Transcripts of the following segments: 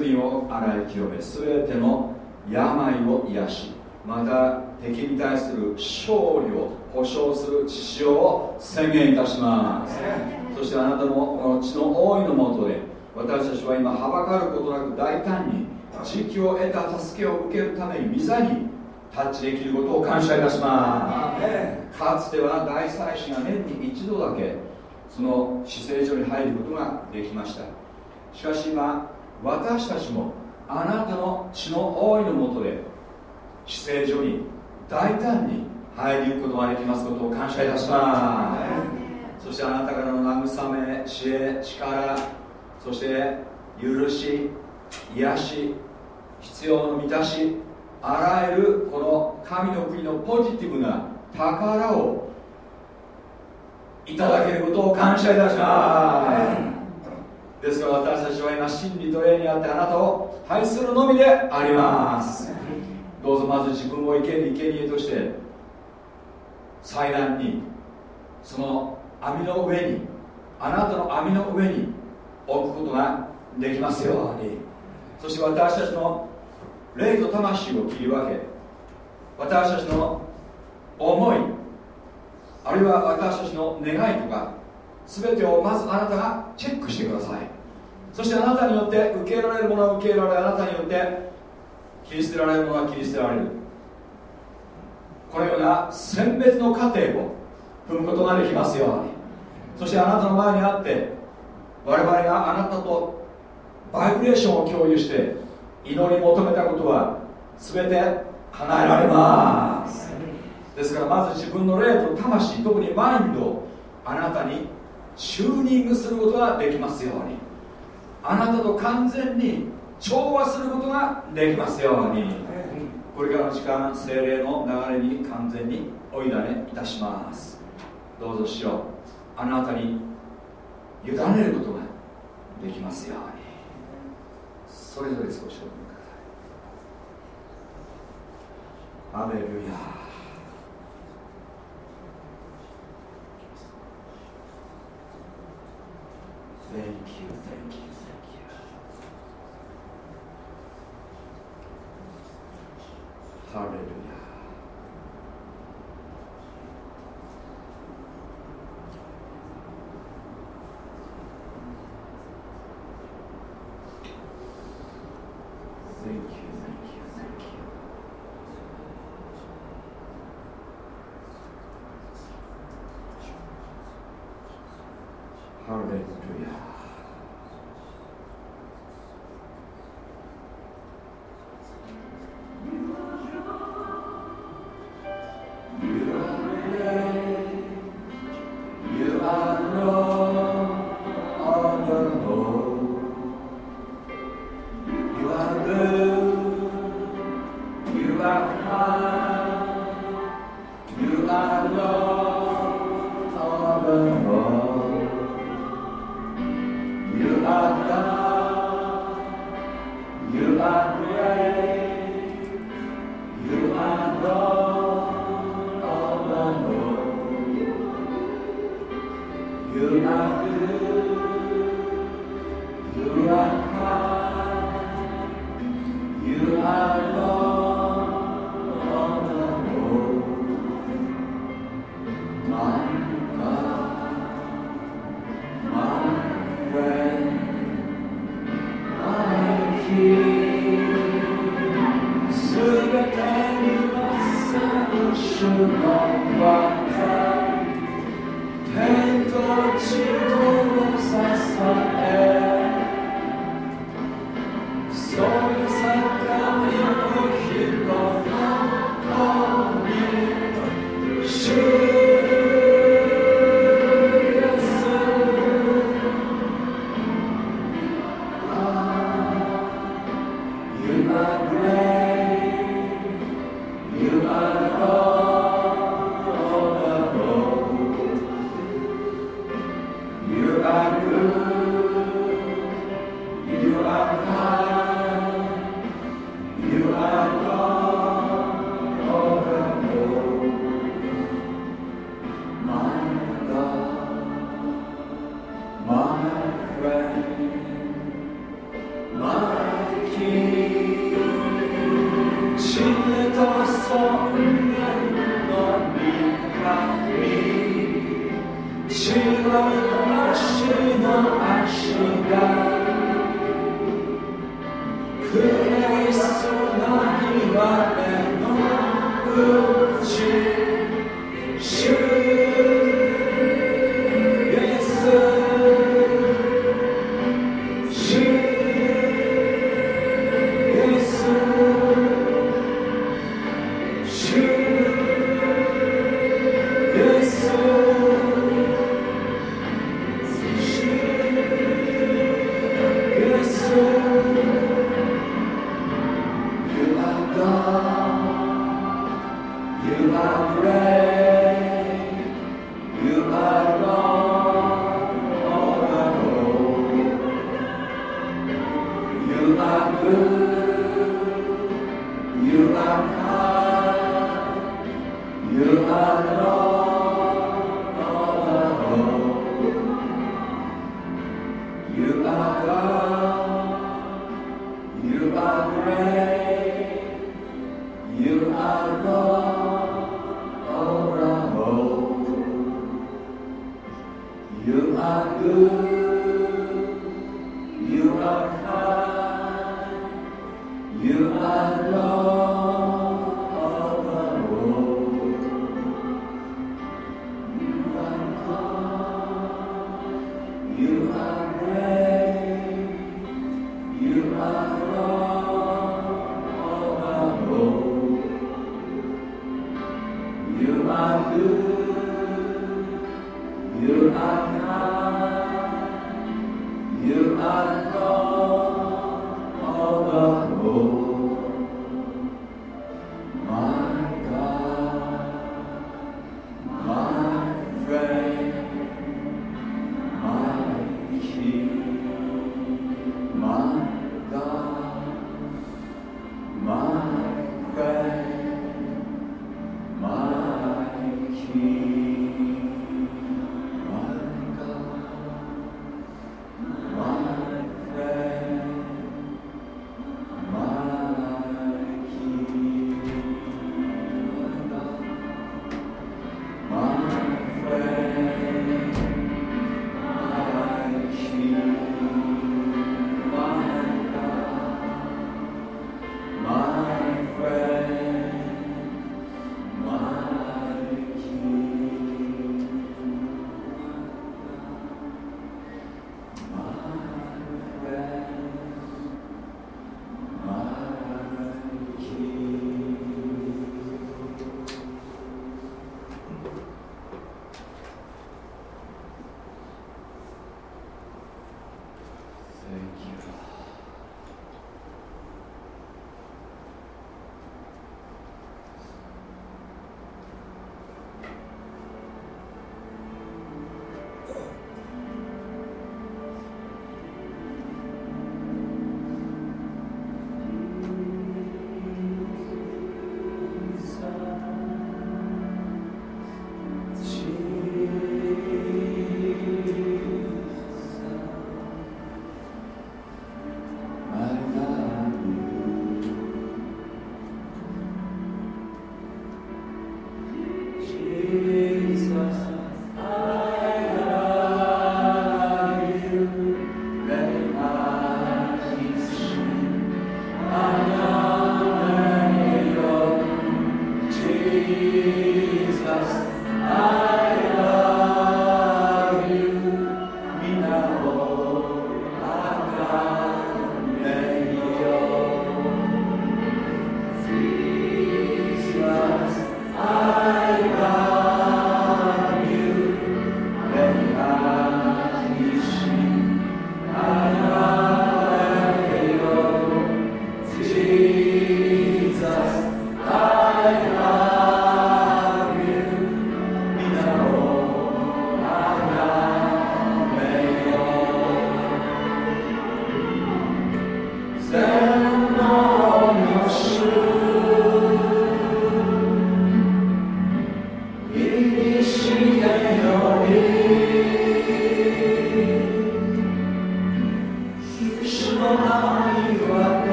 病を洗い清め全ての病を癒しまた敵に対する勝利を保証する血潮を宣言いたします。そしてあなたのこの血の大いのもとで私たちは今はばかることなく大胆に地域を得た助けを受けるために御座にタッチできることを感謝いたします。かつては大祭司が年に一度だけその死聖所に入ることができましたしかし今私たちもあなたの血の大いのもとで死聖所に大胆に入りゆくことができますことを感謝いたします。そしてあなたからの慰め知恵力そして許し癒し必要の満たしあらゆるこの神の国のポジティブな宝をいただけることを感謝いたします。ですから私たちは今真理と霊にあってあなたを愛するのみであります。どうぞまず自分を生ける生贄として祭壇にその網の上にあなたの網の上に置くことができますように。そして私たちの霊と魂を切り分け私たちの思いあるいは私たちの願いとか全てをまずあなたがチェックしてください。そしてあなたによって受け入れられるものは受け入れられあなたによって切り捨てられるものは切り捨てられる。このような選別の過程を踏むことができますように。そしてあなたの前にあって我々があなたとバイブレーションを共有して祈り求めたことは全て叶えられます。ですからまず自分の霊と魂特にマインドをあなたにチューニングすることができますように。あなたと完全に調和することができますように。これからの時間精霊の流れに完全にお委ねいたします。どうぞしよう。あなたに委ねることができますように。それぞれ少しお読みください。アレルヤ。Thank you, thank you, thank you. Hallelujah.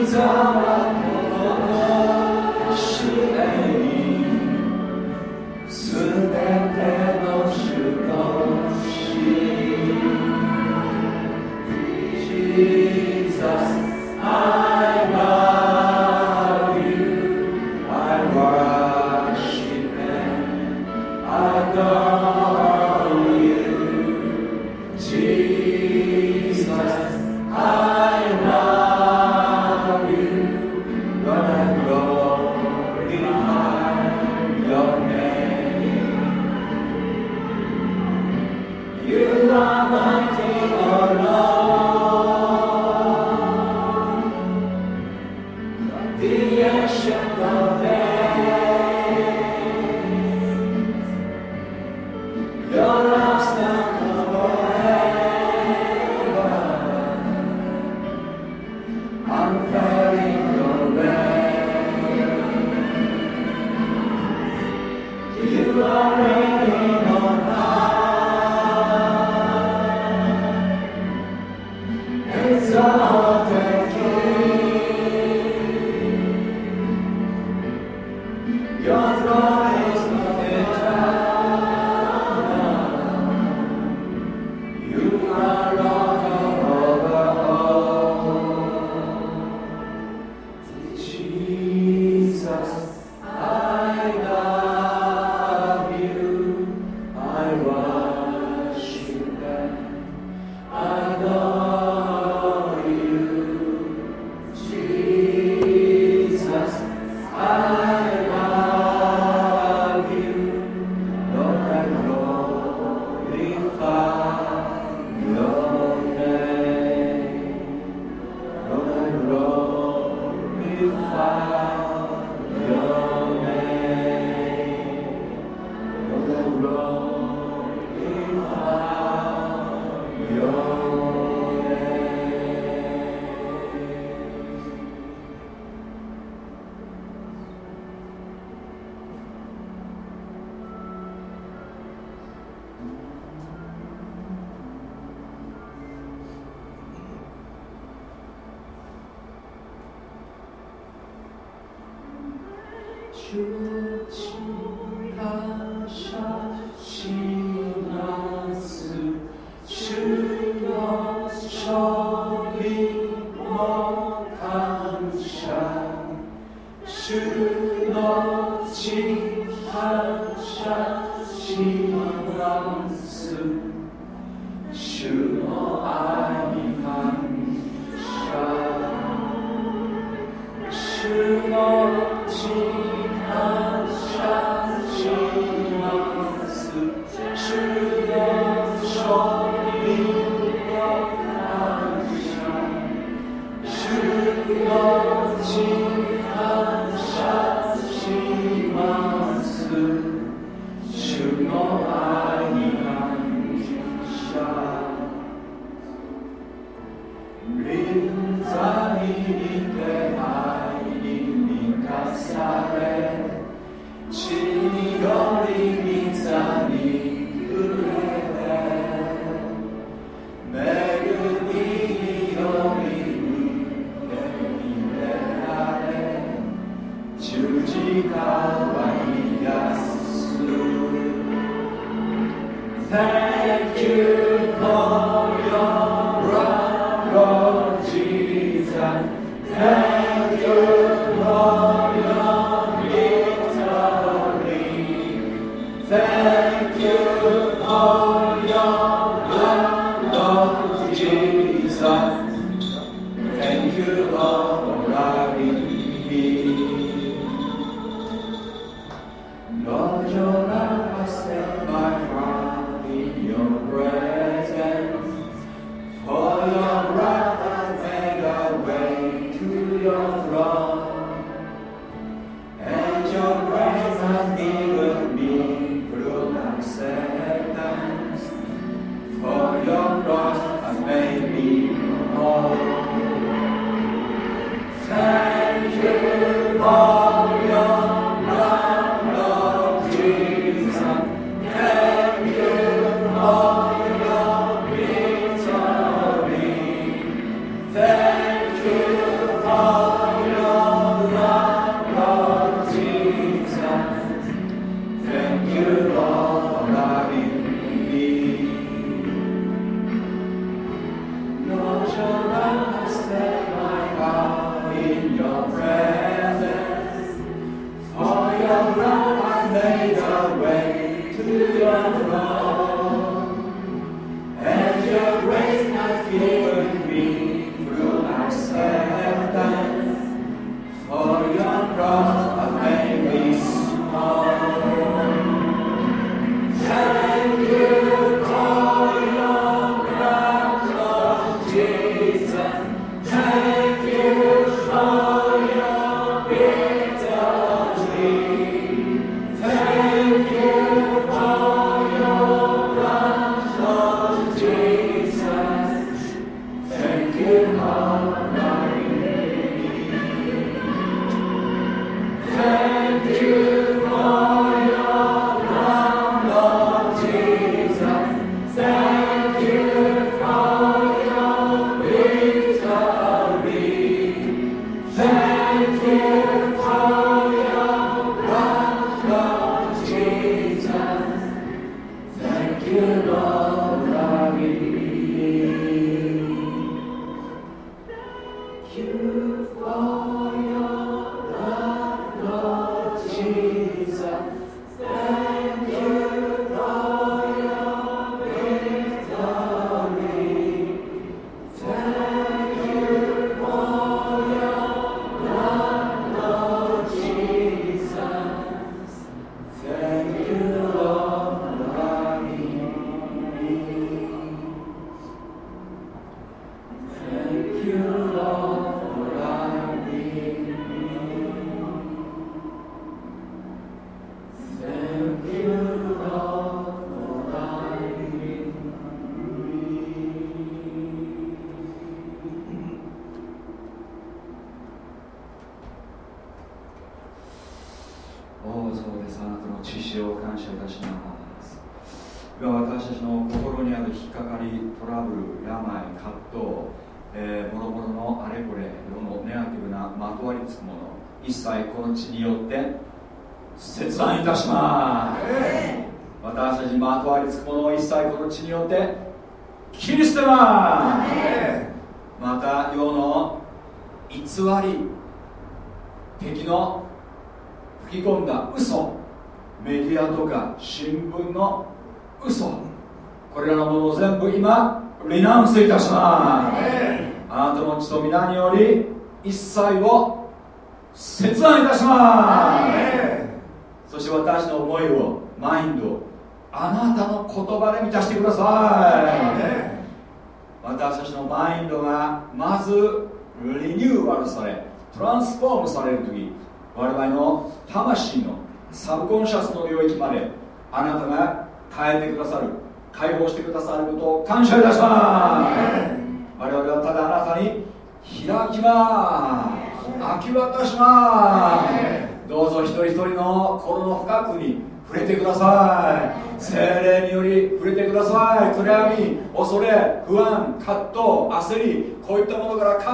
Things are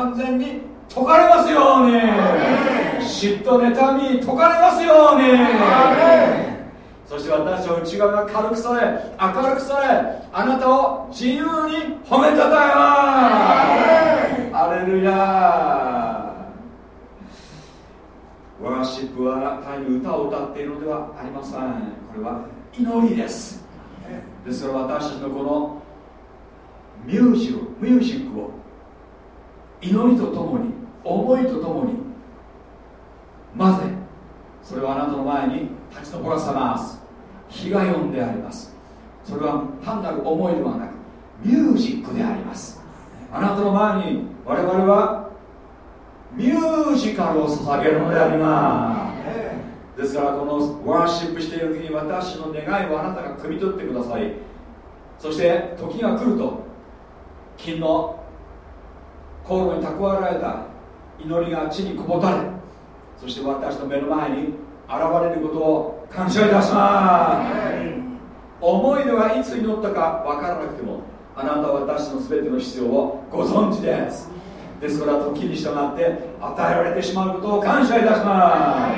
完全に解かれますように。嫉妬妬み解かれますように。そして私の内側が軽くされ明るくされあなたを自由に褒めたたえます。アレルヤ。ワーシップは単に歌を歌っているのではありません。これは祈りです。ですから私たちのこのミュージックミュージックを祈りとともに思いとともに混ぜそれはあなたの前に立ち上らせます。日が呼んであります。それは単なる思いではなくミュージックであります。あなたの前に我々はミュージカルを捧げるのであります。ですからこのワーシップしている時に私の願いをあなたが汲み取ってください。そして時が来ると金の航路に蓄えられた祈りが地にこぼたれそして私の目の前に現れることを感謝いたします。思い出はいつ祈ったか分からなくてもあなたは私の全ての必要をご存知です。ですから時に従って与えられてしまうことを感謝いたします。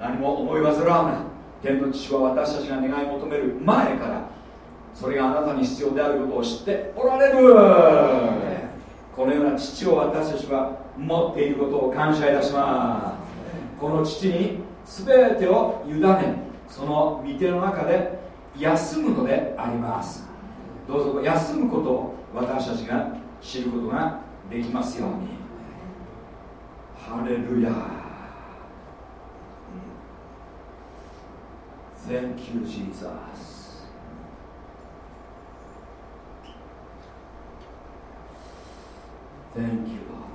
何も思い煩わない。天の父は私たちが願い求める前からそれがあなたに必要であることを知っておられる。このような父を私たちは持っていることを感謝いたします。この父に全てを委ねその御手の中で休むのであります。どうぞ休むことを私たちが知ることができますように。ハレルヤ Thank you, Jesus. Thank you,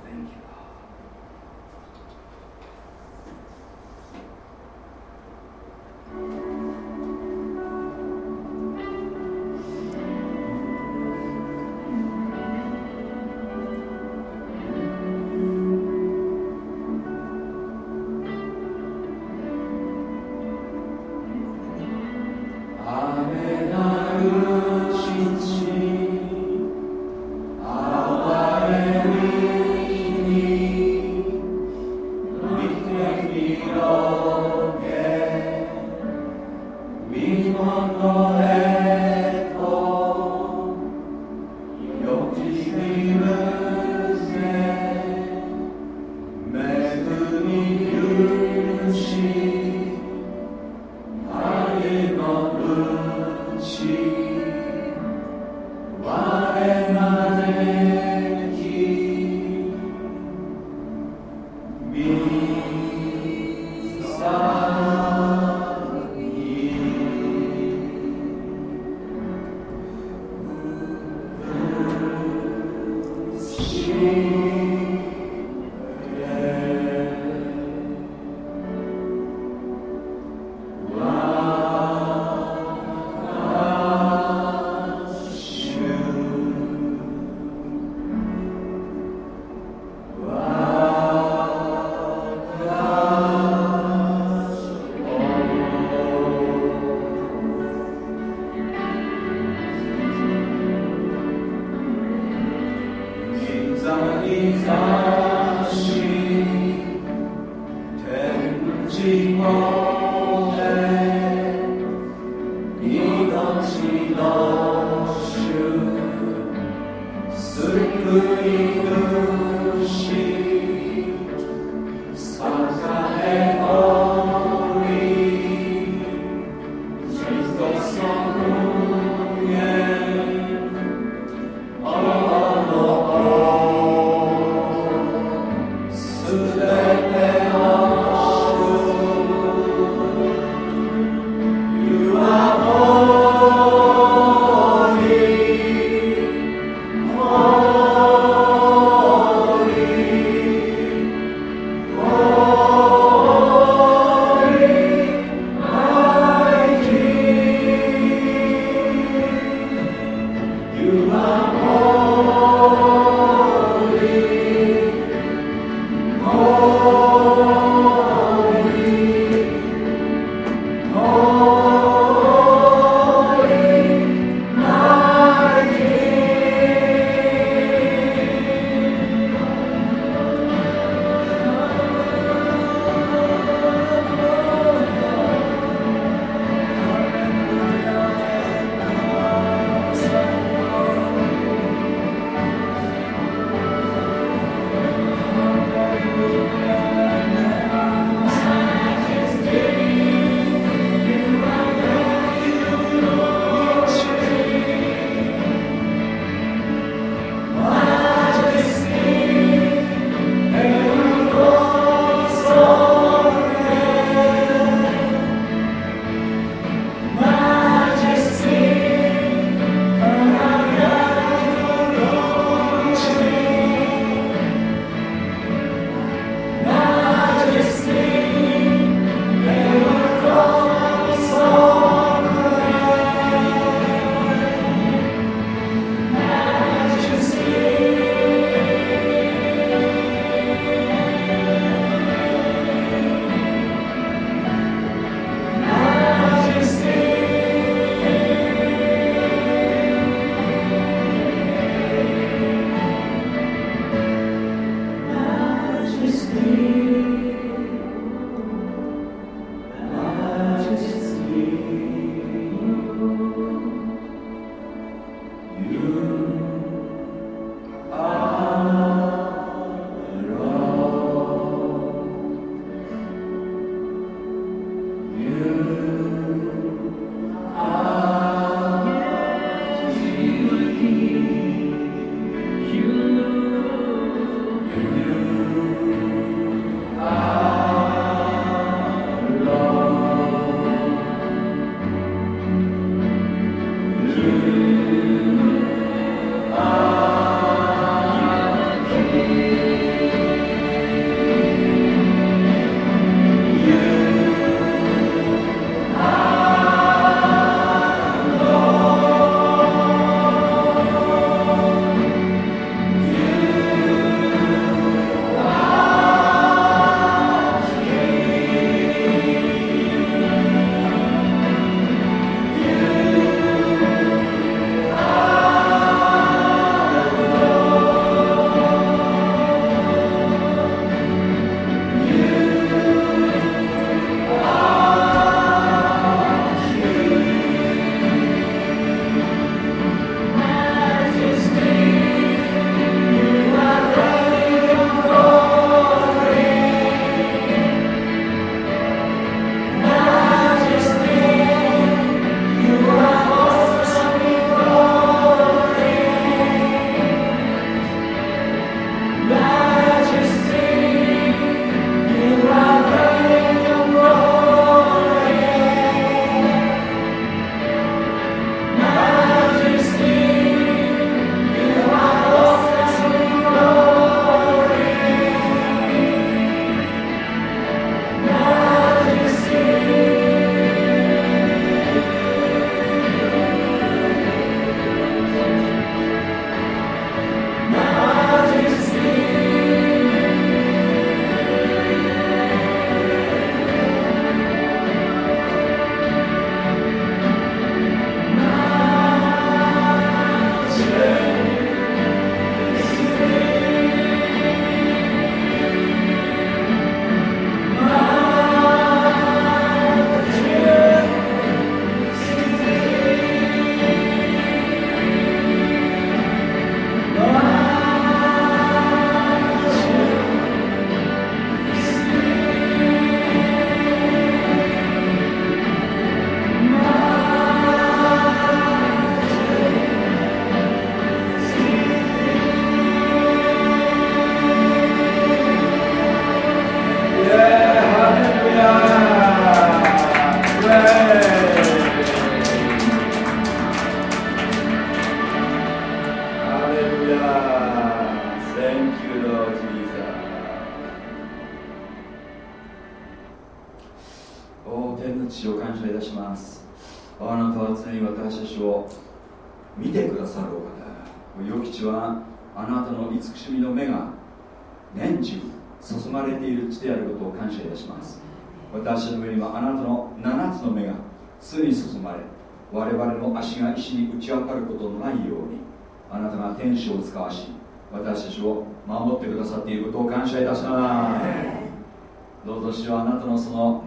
謝いたします。どうぞしはあなたのその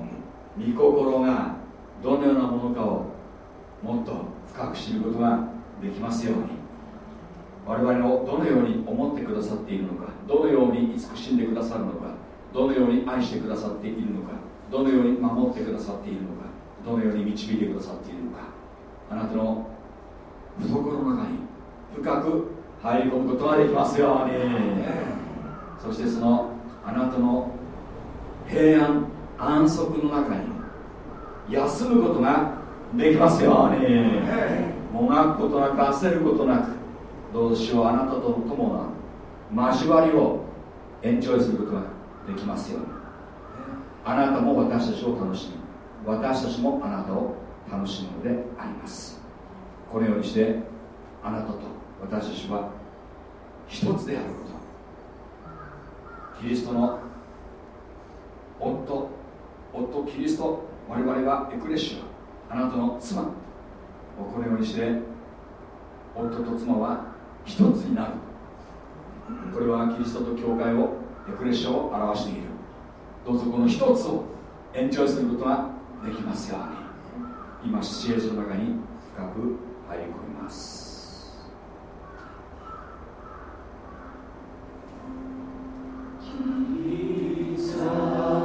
御心がどのようなものかをもっと深く知ることができますように。我々をどのように思ってくださっているのかどのように慈しんでくださるのかどのように愛してくださっているのかどのように守ってくださっているのかどのように導いてくださっているのか。あなたの懐の中に深く入り込むことができますように。そしてそのあなたの平安安息の中に休むことができますよ。うにもがくことなく焦ることなくどうしようあなたと共な交わりをエンジョイすることができますように。あなたも私たちを楽しみ私たちもあなたを楽しむのであります。このようにしてあなたと私たちは一つであることキリストの夫夫キリスト我々はエクレシアあなたの妻をこのようにして夫と妻は一つになる。これはキリストと教会をエクレシアを表している。どうぞこの一つをエンジョイすることができますように。今シチュエーションの中に深く入り込みます。Jesus.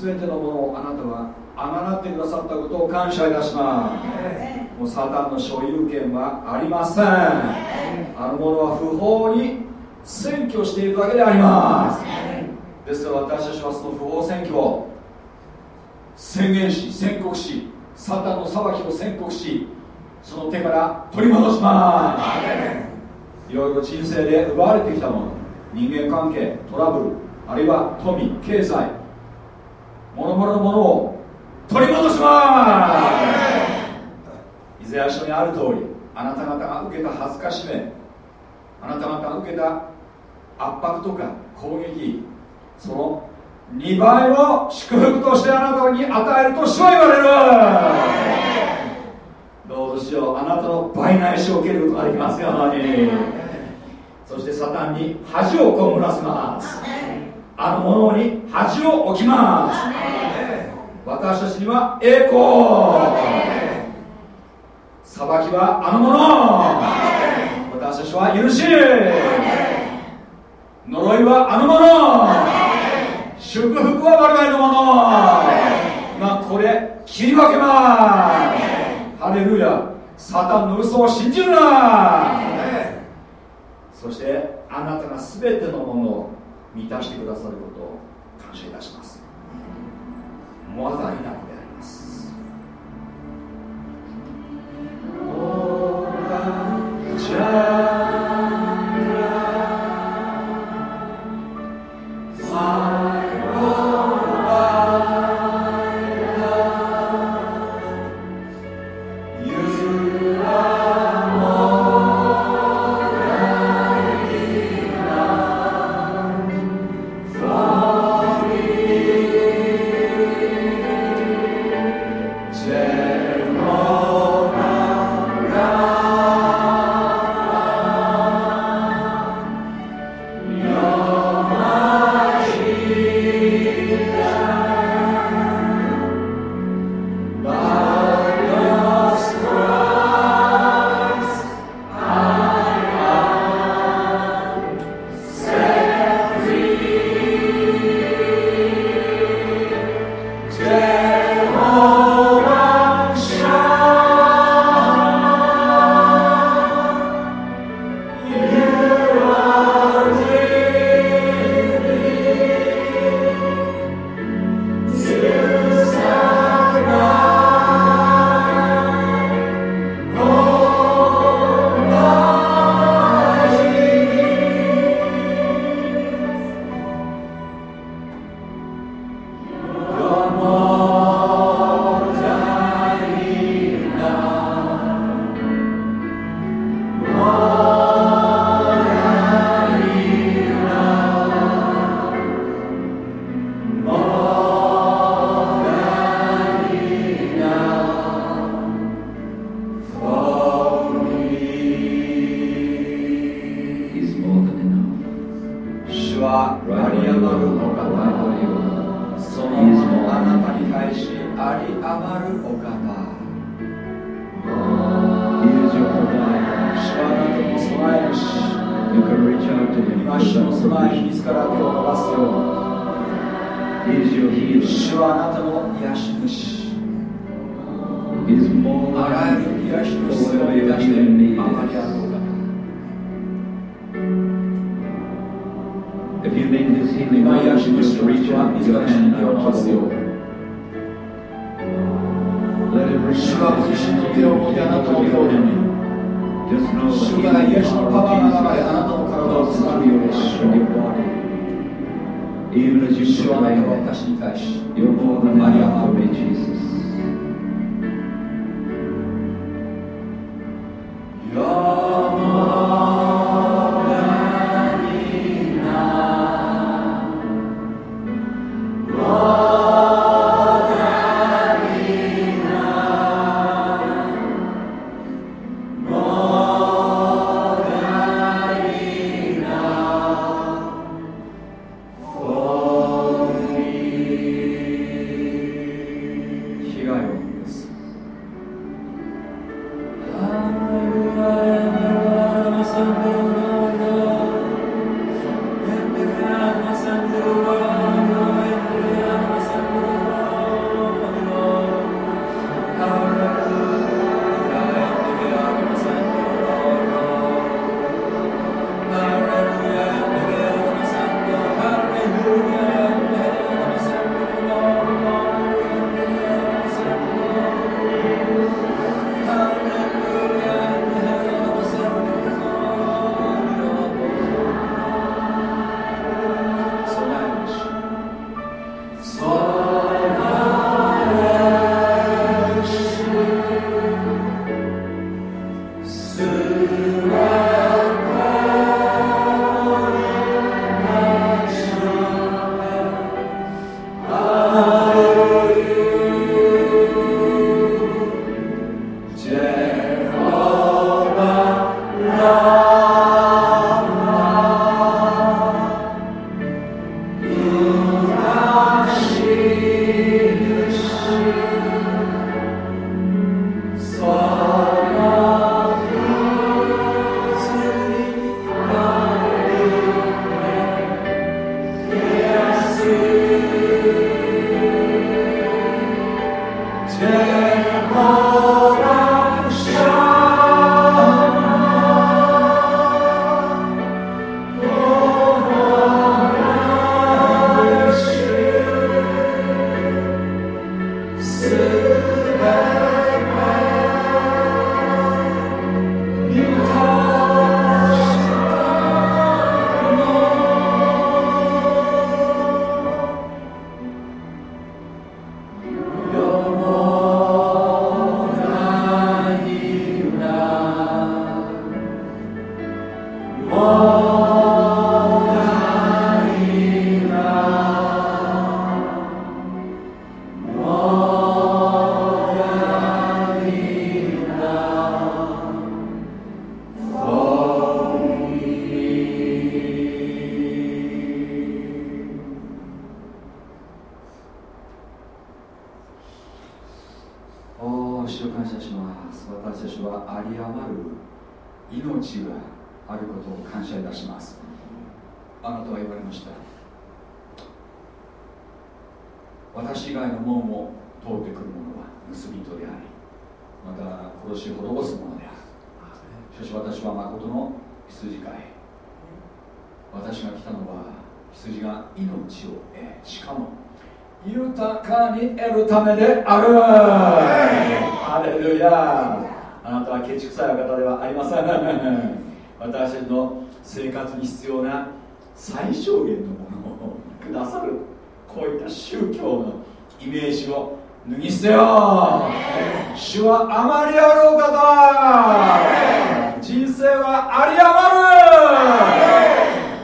すべてのものをあなたはあがなってくださったことを感謝いたします。もうサタンの所有権はありません。あのものは不法に占拠しているだけであります。ですから私たちはその不法占拠を宣言し宣告しサタンの裁きを宣告しその手から取り戻します。いろいろ人生で奪われてきたもの人間関係トラブルあるいは富経済諸々のものを取り戻します。イザヤ書にある通りあなた方が受けた恥ずかしめあなた方が受けた圧迫とか攻撃その2倍を祝福としてあなたに与えると主は言われる。どうぞしようあなたの倍返しを受けることができますように。そしてサタンに恥を被らせます。あの者に恥を置きます。私たちには栄光。裁きはあの者私たちは許し。呪いはあの者祝福は我々のもの。今これ切り分けます。ハレルヤ。サタンの嘘を信じるな。そしてあなたが全てのものを満たしてくださることを感謝いたします。モアザイなのであります。ためであるハレルヤあなたはケチくさいお方ではありません私たちの生活に必要な最小限のものをくださるこういった宗教のイメージを脱ぎ捨てよう主はあまりあるお方人生はあり余る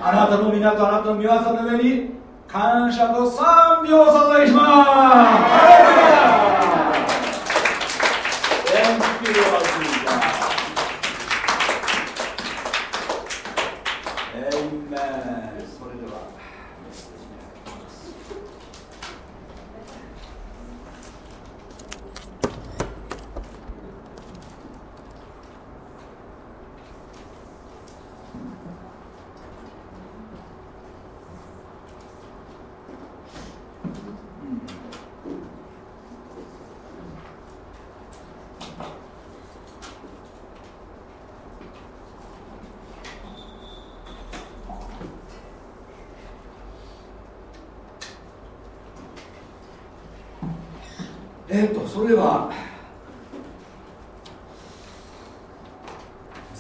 あなたの皆とあなたの御業の上に感謝と賛美をお捧げします Thank you, Lord Jesus. Amen. それでは。えっ、ー、とそれでは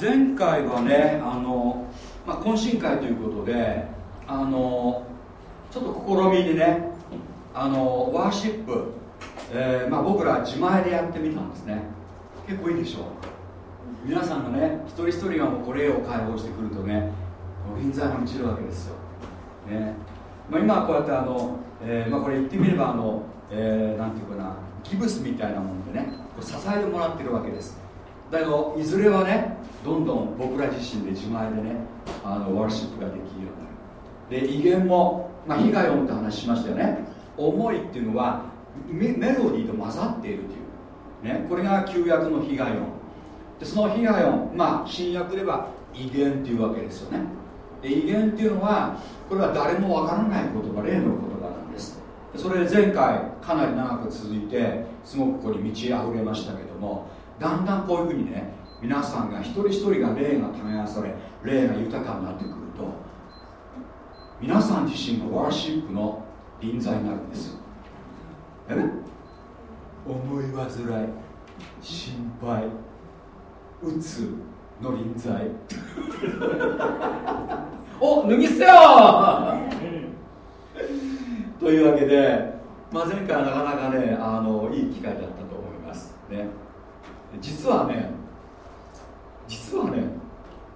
前回はねあの、まあ、懇親会ということであのちょっと試みにねあのワーシップ、えーまあ、僕ら自前でやってみたんですね結構いいでしょう皆さんがね一人一人がもうこれを解放してくるとね臨在が満ちるわけですよ、ね。まあ、今はこうやってあの、えーまあ、これ言ってみればあの、えー、なんていうかなギブスみたいなもんでね支えてもらってるわけです。だけどいずれはねどんどん僕ら自身で自前でねあのワーシップができるようになる。で威厳も、まあ、被害をって話しましたよね。思いっていうのはメロディーと混ざっているという、ね、これが旧約の被害音。でその被害音まあ新約では威厳っていうわけですよね。で威厳っていうのはこれは誰もわからない言葉例の言葉なんです。それ前回かなり長く続いてすごくここに満ち溢れましたけどもだんだんこういうふうにね皆さんが一人一人が霊が耕され霊が豊かになってくると皆さん自身がワーシップの臨在になるんですよ。え？思い煩い心配うつの臨在お脱ぎ捨てよ。というわけで、まあ、前回はなかなかねあのいい機会だったと思います。ね。実はね実はね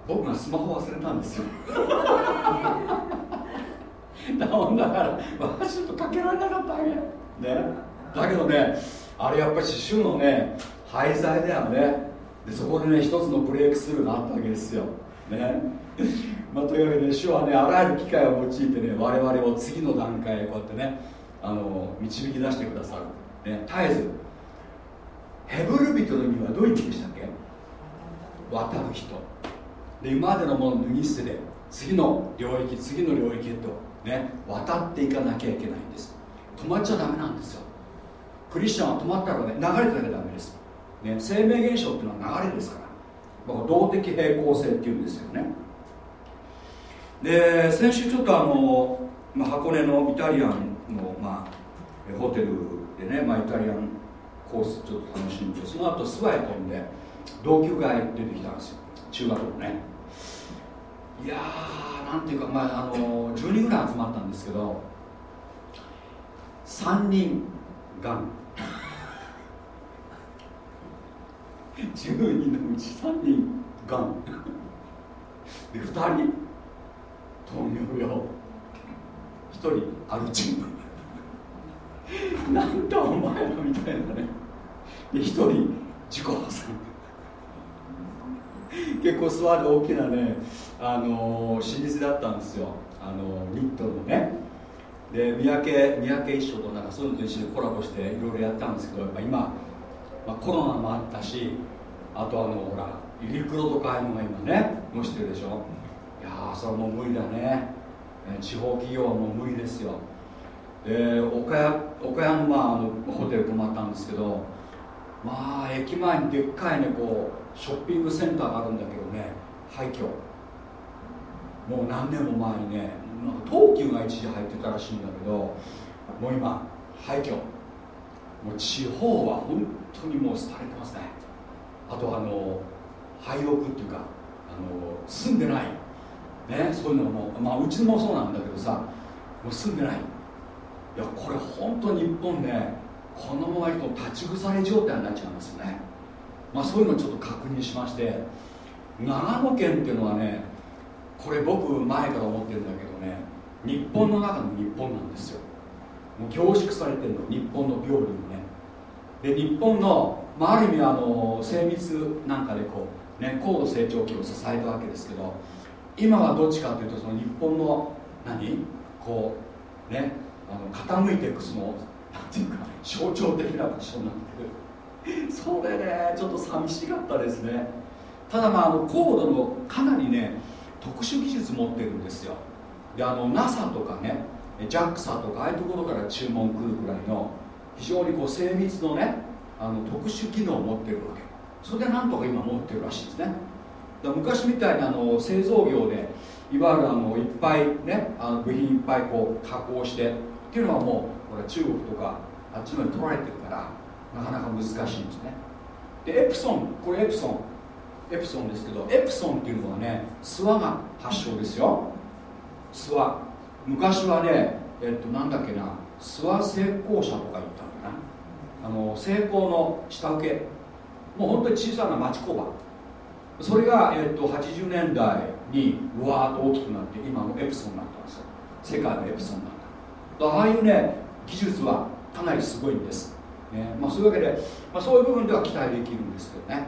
僕がスマホ忘れたんですよ。だから私とかけられなかったわけ。ね。だけどねあれやっぱり刺繍のね廃材だよねでそこでね一つのブレイクスルーがあったわけですよ。ね。まあ、というわけで主はねあらゆる機会を用いてね我々を次の段階へこうやってねあの導き出してくださる、ね、絶えずヘブル人の意味はどういう意味でしたっけ？渡る人。で今までのものを脱ぎ捨てて次の領域次の領域へとね渡っていかなきゃいけないんです。止まっちゃダメなんですよ。クリスチャンは止まったらね流れてなきゃダメです、ね、生命現象っていうのは流れですから。動的平行性っていうんですよね。で先週ちょっとあの、まあ、箱根のイタリアンの、まあ、ホテルでね、まあ、イタリアンコースちょっと楽しんでその後諏訪へ飛んで同級会出てきたんですよ。中学のね。いやーなんていうかまああの10人ぐらい集まったんですけど3人がん。10人のうち3人がん。で2人糖尿病。1人アルチン。なんだお前らみたいなね。で1人自己破産。結構座る大きなねあのー、老舗だったんですよ。あのニットのね。で三宅三宅一生となんかそういうのと一緒にコラボしていろいろやったんですけどやっぱ今、まあ、コロナもあったしあとあのほらユニクロとかいうのが今ね模してるでしょ。いやそれはもう無理だね。地方企業はもう無理ですよ。で岡谷岡山,、まあ、あのホテル泊まったんですけどまあ駅前にでっかいねこうショッピングセンターがあるんだけどね廃墟。もう何年も前にね東急が一時入ってたらしいんだけどもう今廃墟。もう地方は本当にもう廃れてますね。あとあの廃屋っていうかあの住んでない。ねそういうのもまあうちもそうなんだけどさもう住んでない。いやこれ本当日本ねこのままいくと立ち腐れ状態になっちゃいますよね。まあそういうのをちょっと確認しまして長野県っていうのはねこれ僕前から思ってるんだけどね日本の中の日本なんですよ。もう凝縮されてるの。日本の病理にねで日本の、まあ、ある意味あの精密なんかでこう、ね、高度成長期を支えたわけですけど今はどっちかというとその日本の何？こうねあの傾いていくそのなんていうか象徴的な場所になってる。それねちょっと寂しかったですね。ただまああの高度のかなりね特殊技術持ってるんですよ。であの NASA とかね JAXA とかああいうところから注文来るぐらいの非常にこう精密のねあの特殊機能を持ってるわけ。それでなんとか今持ってるらしいですね。だ昔みたいなあの製造業でいわゆるあのいっぱいねあの部品いっぱいこう加工してっていうのはもうこれ中国とかあっちのに取られてるからなかなか難しいんですね。でエプソンこれエプソン。エプソンですけどエプソンっていうのはね諏訪が発祥ですよ。諏訪。昔はねえっとなんだっけな諏訪成功者とか言ったあの成功の下請け。もう本当に小さな町工場。それが、えっと、80年代にうわーっと大きくなって今のエプソンになったんですよ。世界のエプソンになった。ああいうね技術はかなりすごいんです。ね。まあ、そういうわけで、まあ、そういう部分では期待できるんですけどね。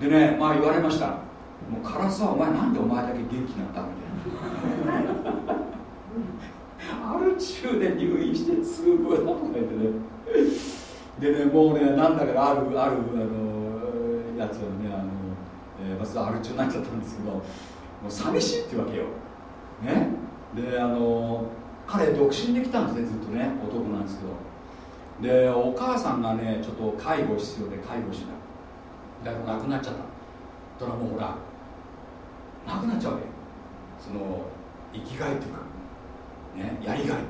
でねまあ言われました。もう唐沢お前なんでお前だけ元気なんだみたいな。アル中で入院して痛風だとか言ってね。でねもうねなんだからあるあるあのやつはねあの、えー、まずアル中になっちゃったんですけどもう寂しいってわけよ。ね。であの彼独身で来たんですねずっとね男なんですけど。でお母さんがねちょっと介護必要で介護しない。だから亡くなっちゃった。だからもうほら亡くなっちゃうわけその生きがいっていうかねやりがいっ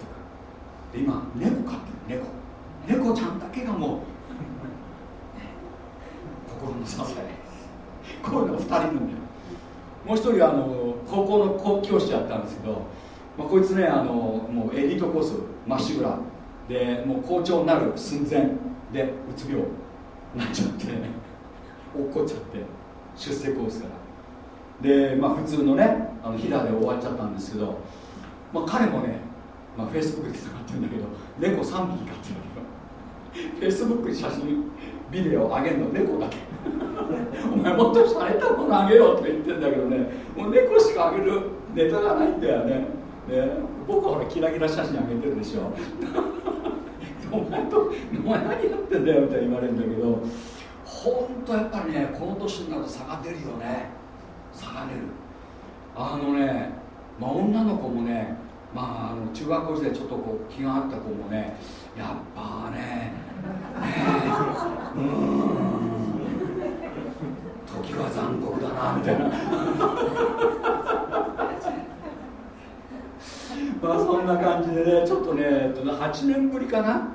ていうか。で今猫飼ってる猫。猫ちゃんだけがもう心の支え。こういうのが2人いるんだよ。もう一人あの高校の教師やったんですけど、まあ、こいつねあのもうエリートコースまっしぐら。でもう校長になる寸前でうつ病なっちゃって落っこっちゃって出世コースから。でまあ普通のねあの飛騨で終わっちゃったんですけど、まあ、彼もね、まあ、フェイスブックでつながってるんだけど猫3匹飼ってるフェイスブックに写真ビデオ上げるの猫だけ。お前もっと洒落たものあげようとか言ってんだけどね。もう猫しかあげるネタがないんだよね。ね。僕はほらキラキラ写真あげてるでしょ。お前とお前何やってんだよみたいに言われるんだけど。本当やっぱりねこの年になると差が出るよね。差が出る。あのね、まあ、女の子もねまあ、あの中学校時代ちょっとこう気があった子もねやっぱね。ねうん。時は残酷だなみたいな。まあそんな感じでねちょっとね8年ぶりかな。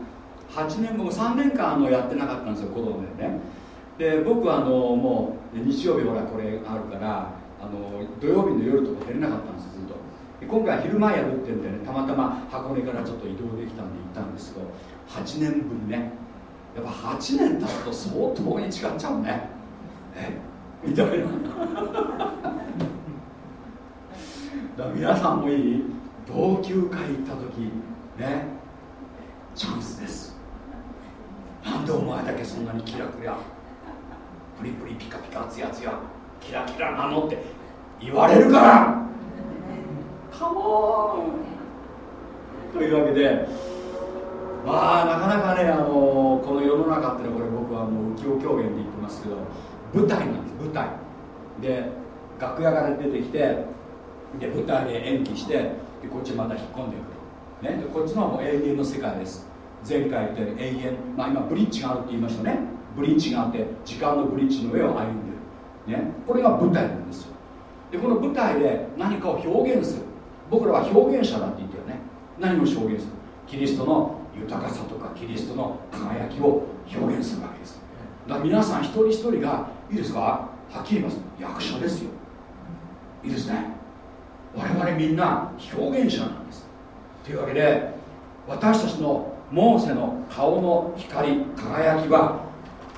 8年も3年間あのやってなかったんですよ子供でね。で僕はあのもう日曜日ほらこれあるからあの土曜日の夜とか出れなかったんですずっと今回昼間やるってんでね。たまたま箱根からちょっと移動できたんで行ったんですけど8年ぶりね。やっぱ8年経つと相当に違っちゃうね。え？みたいな。だ皆さんもいい？同級会行った時ね。チャンスです。なんでお前だけそんなにキラキラプリプリピカピカツヤツヤキラキラなのって言われるから。カモンというわけでまあなかなかねあのこの世の中ってのはこれ僕はもう浮世狂言で言ってますけど舞台なんです舞台。で楽屋から出てきてで舞台で演技してでこっちまた引っ込んでくる、ね、でこっちのはも永遠の世界です。前回言ったように永遠、まあ、今ブリッジがあるって言いましたね。ブリッジがあって時間のブリッジの上を歩んでる、ね、これが舞台なんですよ。でこの舞台で何かを表現する。僕らは表現者だって言ったよね。何を表現する？キリストの豊かさとかキリストの輝きを表現するわけです。だから皆さん一人一人がいいですか？はっきり言います。役者ですよ。いいですね。我々みんな表現者なんです。というわけで私たちのモーセの顔の光輝きは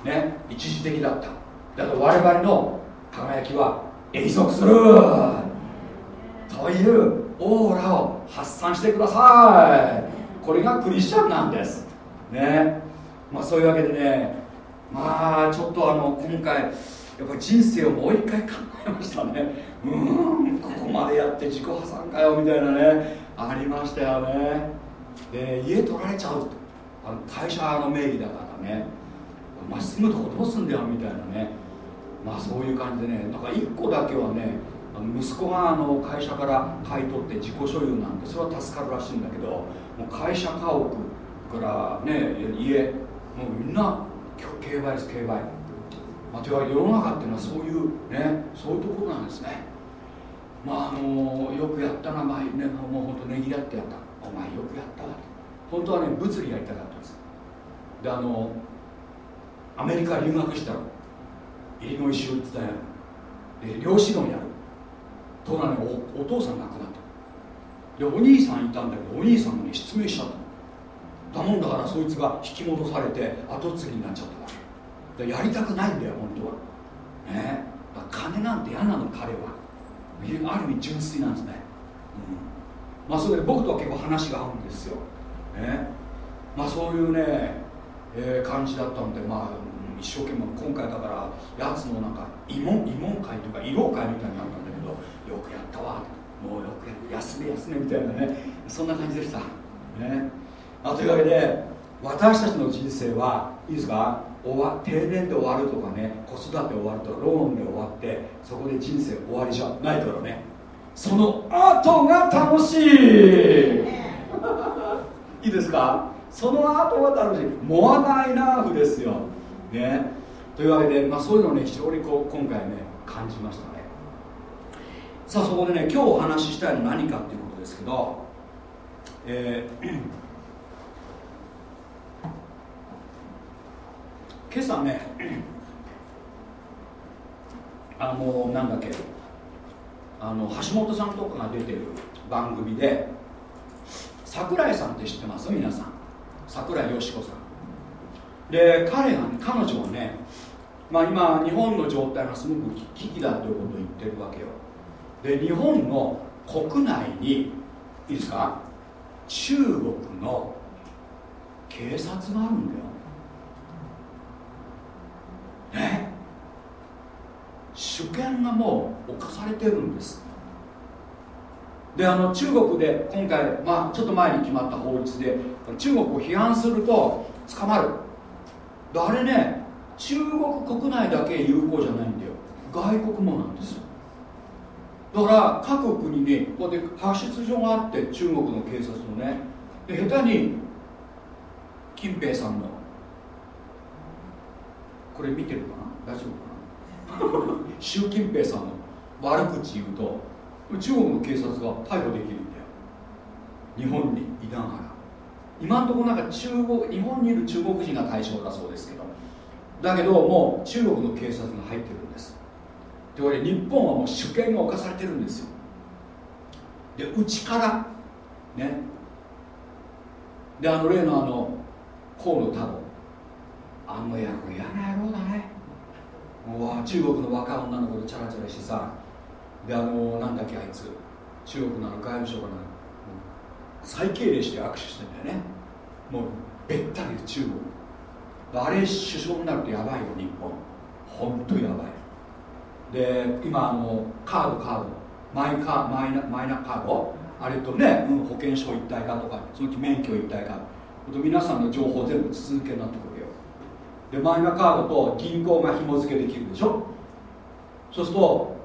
ね一時的だった。だから我々の輝きは永続する。というオーラを発散してください。これがクリスチャンなんです。ね。まあそういうわけでねまあちょっとあの今回やっぱり人生をもう一回考えましたね。うんここまでやって自己破産かよみたいなねありましたよね。で家取られちゃう。あの会社の名義だからね。まっすぐとこどうすんだよみたいなね。まあそういう感じでね。なんか1個だけはね息子があの会社から買い取って自己所有なんでそれは助かるらしいんだけどもう会社家屋からね家もうみんな競売です競売まあ、というわけで世の中っていうのはそういうねそういうところなんですね。まああのよくやったなまあねもう本当ねぎらってやった。お前よくやったわ本当はね物理やりたかったんです。であのアメリカ留学したらイリノイ州立大学で漁師論やるところがねお父さん亡くなったでお兄さんいたんだけどお兄さんがね失明しちゃった。だもんだからそいつが引き戻されて後継ぎになっちゃったわけ。でやりたくないんだよ本当は。ね。金なんて嫌なの彼は。ある意味純粋なんですね、うん、まあそれで僕とは結構話が合うんですよ、ね、まあそういうね、えー、感じだったのでまあ一生懸命今回だからやつのなんか慰問慰問会というか慰労会みたいになったんだけどよくやったわ。もうよくや休め休めみたいなね。そんな感じでした。ね。あというわけで私たちの人生はいいですか？終わ定年で終わるとかね子育て終わるとローンで終わってそこで人生終わりじゃないからね。その後が楽しい。いいですか？その後が楽しい。モアナイナーフですよ。ね。というわけで、まあ、そういうのをね非常にこう今回ね感じましたねさあそこでね今日お話ししたいのは何かっていうことですけどえー、今朝ねあのなんだっけあの橋本さんとかが出てる番組で桜井さんって知ってます？皆さん。桜井よし子さん。で彼が、彼女はね、まあ、今日本の状態がすごく危機だということを言ってるわけよ。で日本の国内にいいですか？中国の警察があるんだよ。ね？主権がもう侵されてるんです。であの中国で今回、まあ、ちょっと前に決まった法律で中国を批判すると捕まる。あれね中国国内だけ有効じゃないんだよ。外国もなんですよ。だから各国にねこうやって発出所があって中国の警察のね。で下手に金平さんのこれ見てるかな？大丈夫かな？習近平さんの悪口言うと中国の警察が逮捕できるんだよ。日本にいながら。今のところなんか中国日本にいる中国人が対象だそうですけど。だけどもう中国の警察が入ってる。というわけで日本はもう主権が侵されてるんですよ。で内からね。であの例のあの河野太郎。あの野郎嫌な。野郎だねもう中国の若い女の子とチャラチャラしてさ。であのなんだっけあいつ。中国の外務省かな再敬礼して握手してんだよね。もうべったり中国。あれ首相になるとやばいよ日本。本当やばい。で今あのカードカード。マイカマイナマイナカード。あれとね、うん、保険証一体化とかそのうち免許一体化。皆さんの情報全部筒抜けになってくるよ。でマイナカードと銀行が紐付けできるでしょ。そうすると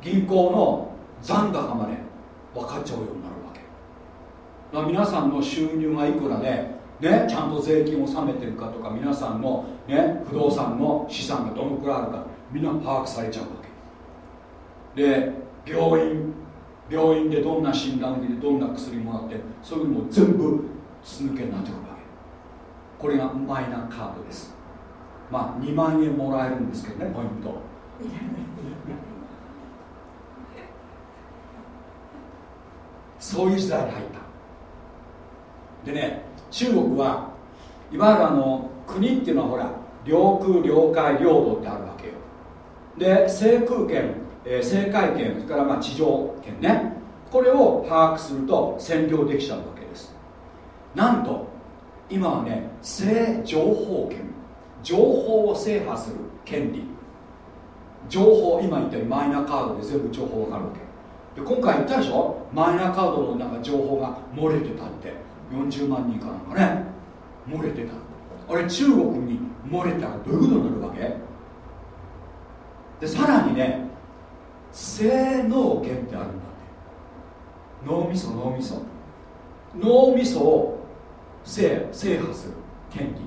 銀行の残高まで分かっちゃうようになるわけ。だから皆さんの収入がいくらでね、ちゃんと税金を納めてるかとか皆さんの、ね、不動産の資産がどのくらいあるかみんな把握されちゃうわで病院病院でどんな診断を受けてどんな薬もらってそういうのも全部筒抜けになってくるわけ。これがマイナカードです。まあ2万円もらえるんですけどねポイント。そういう時代に入った。でね中国はいわゆるあの国っていうのはほら領空領海領土ってあるわけよ。で制空権、えー、制海権それからまあ地上権ね。これを把握すると占領できちゃうわけです。なんと今はね性情報権情報を制覇する権利。情報今言ったようにマイナカードで全部情報があるわけ。で今回言ったでしょ？マイナカードのなんか情報が漏れてたって。40万人かなんかね。漏れてたあれ中国に漏れたらどういうことになるわけ？でさらにね性能権ってあるんだって。脳みそ脳みそ。脳みそを制制覇する権利。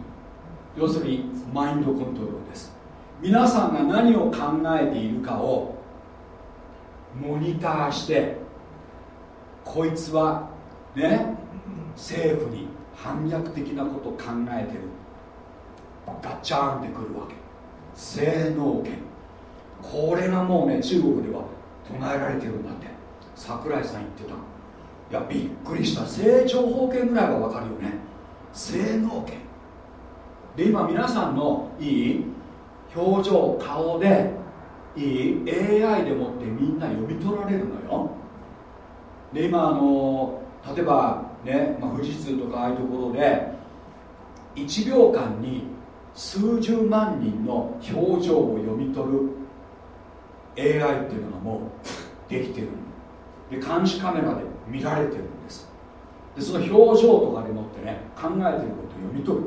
要するにマインドコントロールです。皆さんが何を考えているかをモニターしてこいつはね政府に反逆的なことを考えてる。ガッチャンってくるわけ。性能権これがもうね中国では唱えられてるんだって桜井さん言ってた。いやびっくりした。成長法権ぐらいは分かるよね。性能権。で今皆さんのいい表情顔でいい AI でもってみんな読み取られるのよ。で今あの例えばね、まあ、富士通とかああいうところで1秒間に数十万人の表情を読み取る AI っていうのがもうできてる。で監視カメラで見られてるんです。でその表情とかでもってね考えてることを読み取る。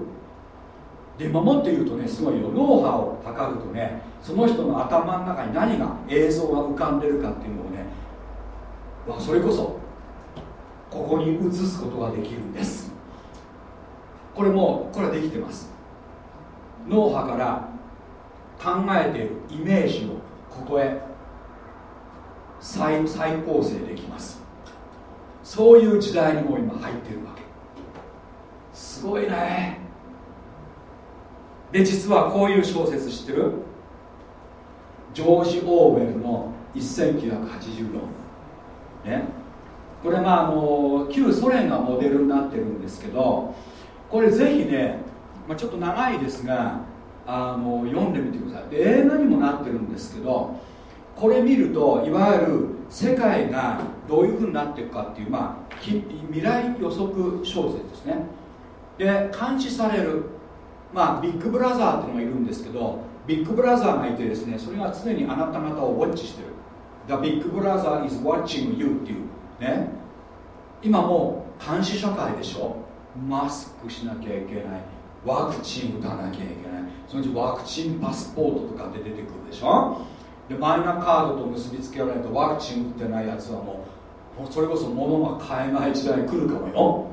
で今もって言うとねすごいよ脳波を測るとねその人の頭の中に何が映像が浮かんでるかっていうのをねそれこそここに移すことができるんです。これもこれはできてます。脳波から考えているイメージをここへ再再構成できます。そういう時代にも今入ってるわけ。すごいね。で実はこういう小説知ってる？ジョージ・オーウェルの1984ね。これまああの旧ソ連がモデルになってるんですけどこれぜひね、まあ、ちょっと長いですがあの読んでみてください。映画にもなってるんですけどこれ見るといわゆる世界がどういうふうになっていくかっていう、まあ、未来予測小説ですね。で監視される、まあ、ビッグブラザーっていうのがいるんですけどビッグブラザーがいてですねそれが常にあなた方をウォッチしてる。The Big Brother is watching you っていうね。今もう監視社会でしょ。マスクしなきゃいけない。ワクチン打たなきゃいけない。そのうちワクチンパスポートとかって出てくるでしょ？でマイナカードと結びつけられないとワクチン打ってないやつはもうそれこそ物が買えない時代に来るかもよ。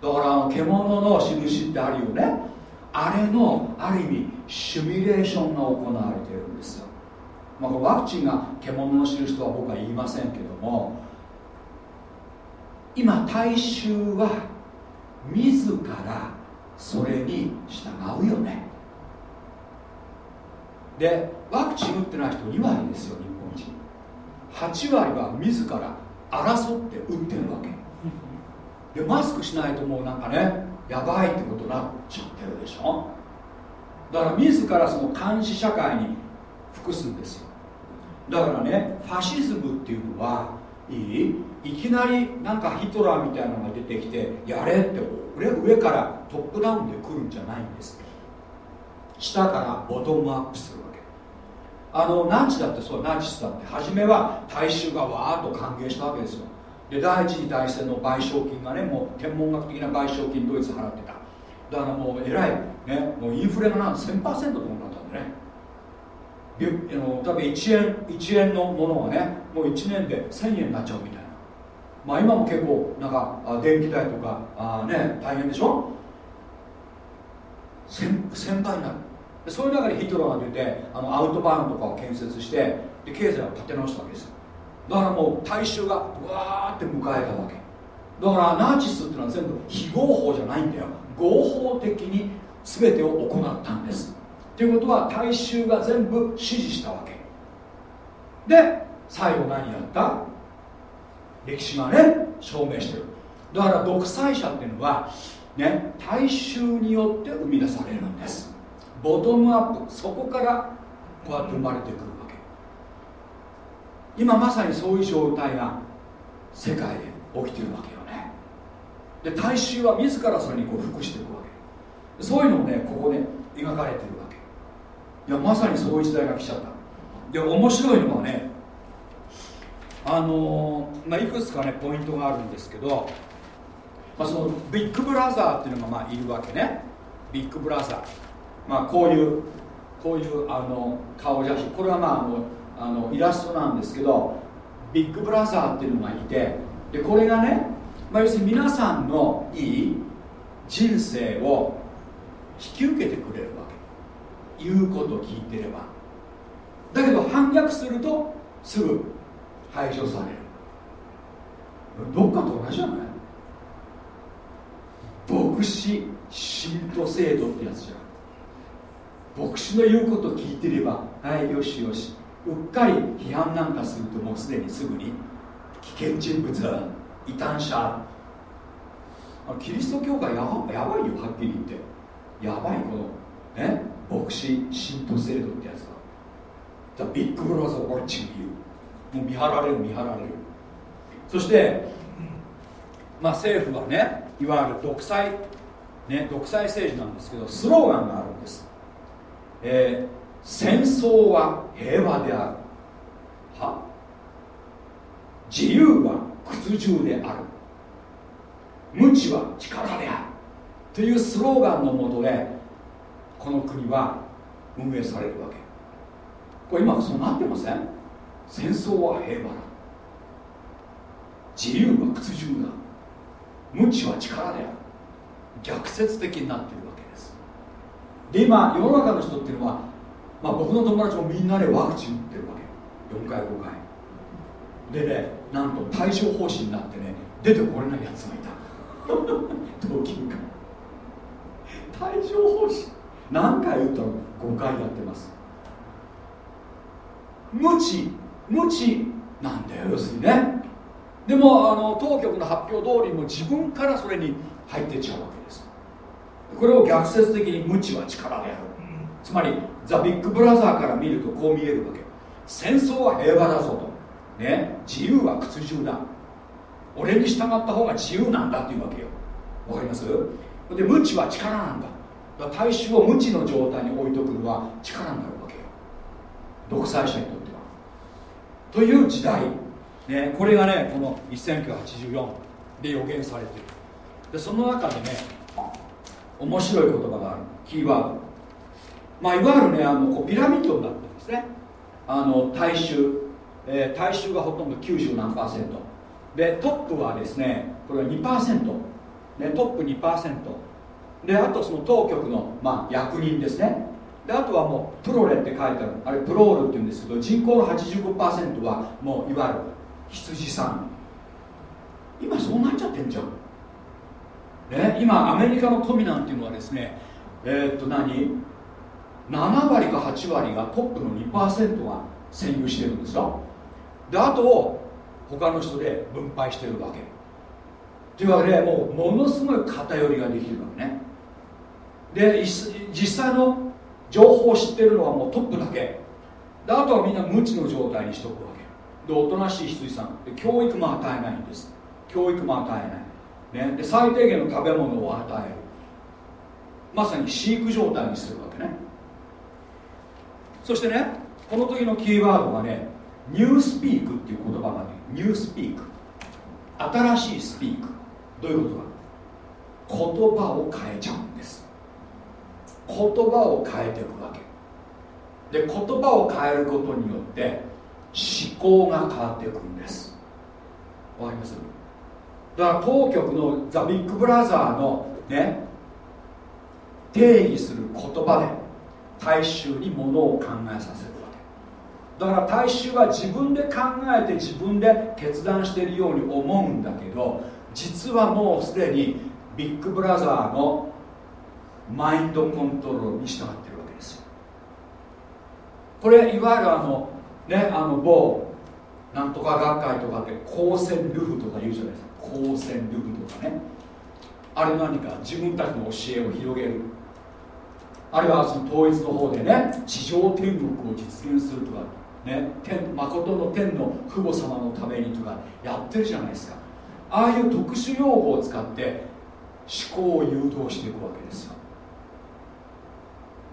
だからあの獣の印ってあるよね。あれのある意味シミュレーションが行われているんですよ、まあ、ワクチンが獣の印とは僕は言いませんけども今大衆は自らそれに従うよね。でワクチン打ってない人2割ですよ日本人。8割は自ら争って打ってるわけ。でマスクしないともうなんかねやばいってことになっちゃってるでしょ。だから自らその監視社会に服すんですよ。だからねファシズムっていうのはいい？いきなりなんかヒトラーみたいなのが出てきてやれって上からトップダウンで来るんじゃないんです下からボトムアップするわけ。あのナチだってそうナチスだって。初めは大衆がわーっと歓迎したわけですよ。で第一次大戦の賠償金がねもう天文学的な賠償金ドイツ払ってた。だからもうえらい、ね、もうインフレがなん1000%とかなったんでね。であの多分1円1円のものがねもう1年で1000円になっちゃうみたいな。まあ今も結構なんか電気代とかあね大変でしょ？1000, 1000倍になる。でそういう中でヒトラーが出てあのアウトバーンとかを建設してで経済を立て直したわけですだからもう大衆がわーって迎えたわけ。だからナチスっていうのは全部非合法じゃないんだよ。合法的に全てを行ったんです。ということは大衆が全部支持したわけ。で最後何やった？歴史がね証明してる。だから独裁者っていうのはね大衆によって生み出されるんです。ボトムアップそこからこうやって生まれてくるわけ。今まさにそういう状態が世界で起きてるわけよね。で大衆は自らそれにこう服していくわけ。そういうのもねここで描かれてるわけ。いやまさにそういう時代が来ちゃった。で面白いのはねあの、まあ、いくつかねポイントがあるんですけど、まあ、そのビッグブラザーっていうのがまあいるわけね。ビッグブラザー。まあこういうこういうあの顔写真。これはまああのあのイラストなんですけどビッグブラザーっていうのがいてでこれがね、まあ、要するに皆さんのいい人生を引き受けてくれるわけ言うこと聞いてれば。だけど反逆するとすぐ排除される。どっかと同じじゃない？牧師信徒制度ってやつじゃん。牧師の言うこと聞いてればはいよしよし。うっかり批判なんかするともうすでにすぐに危険人物異端者。キリスト教会やばやばいよはっきり言って。やばいこのね牧師信徒制度ってやつが The big brother watching you もう見張られる見張られる。そしてまあ政府はねいわゆる独裁ね独裁政治なんですけどスローガンがあるんです、えー、戦争は平和である。は？自由は屈辱である。無知は力である。というスローガンのもとでこの国は運営されるわけ。これ今そうなってません？戦争は平和だ。自由は屈辱だ。無知は力である。逆説的になっているわけです。で今世の中の人っていうのは、まあ、僕の友達もみんなでワクチン打ってるわけ。4回5回。でねなんと帯状疱疹になってね出てこれないやつがいた。動筋が帯状疱疹何回打ったの？5回やってます。無知。無知なんだよ要するにね。でもあの当局の発表通りも自分からそれに入ってっちゃうわけです。これを逆説的に無知は力である。つまりザ・ビッグブラザーから見るとこう見えるわけ。戦争は平和だぞと、ね、自由は屈辱だ。俺に従った方が自由なんだっていうわけよ。わかります？で無知は力なんだ。だ大衆を無知の状態に置いとくのは力になるわけよ。独裁者にとって。はという時代。ね、これがねこの1984で予言されている。でその中でね面白い言葉がある。キーワード。まあいわゆるねあのこうピラミッドになってるんですね。あの大衆、えー、大衆がほとんど90何パーセント。でトップはですねこれは2%、ね、トップ2%であとその当局の、まあ、役人ですね。であとはもうプロレって書いてある。あれプロールっていうんですけど人口の85%はもういわゆる羊さん。今そうなっちゃってんじゃん、ね、今アメリカの富なんていうのはですねえー、っと何？7割か8割がトップの2%が占有してるんですよ。であと他の人で分配してるわけ。というわけでもうものすごい偏りができるわけね。で実際の情報を知ってるのはもうトップだけ。であとはみんな無知の状態にしとくわけ。でおとなしい羊さん。で教育も与えないんです。教育も与えない、ね、で最低限の食べ物を与える。まさに飼育状態にするわけね。そしてねこの時のキーワードがねニュースピークっていう言葉がねニュースピーク。新しいスピーク。どういうことか。言葉を変えちゃうんです。言葉を変えていくわけ。で言葉を変えることによって思考が変わっていくんです。わかります？だから当局のザ・ビッグブラザーのね定義する言葉で大衆にものを考えさせるわけ。だから大衆は自分で考えて自分で決断しているように思うんだけど実はもうすでにビッグブラザーのマインドコントロールに従ってるわけですよ。これいわゆるあのねあの某なんとか学会とかって光線ルフとか言うじゃないですか。光線ルフとかね。あれ何か自分たちの教えを広げる。あるいはその統一の方でね地上天国を実現するとかね天誠の天の父母様のためにとかやってるじゃないですか。ああいう特殊用語を使って思考を誘導していくわけですよ。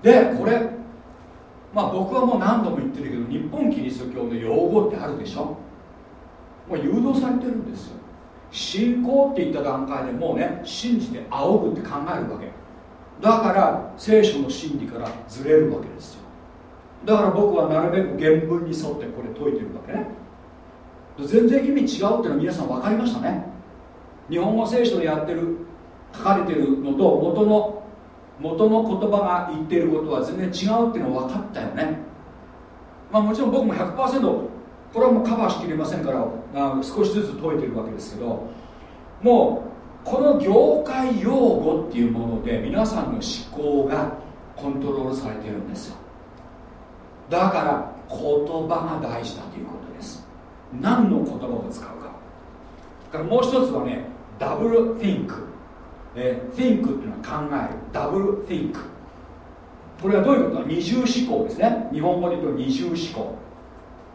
でこれまあ僕はもう何度も言ってるけど日本キリスト教の用語ってあるでしょ？もう誘導されてるんですよ。信仰って言った段階でもうね信じて仰ぐって考えるわけ。だから聖書の真理からずれるわけですよ。だから僕はなるべく原文に沿ってこれ解いてるわけね。全然意味違うっていうのは皆さん分かりましたね。日本語聖書でやってる書かれてるのと元の元の言葉が言っていることは全然違うっていうのは分かったよね。まあもちろん僕も100%これはもうカバーしきれませんからあ少しずつ解いてるわけですけどもうこの業界用語っていうもので皆さんの思考がコントロールされてるんですよ。だから言葉が大事だということです。何の言葉を使うか。からもう一つはねダブル think、えー、think っていうのは考える。ダブル think これはどういうこと？か二重思考ですね。日本語で言うと二重思考。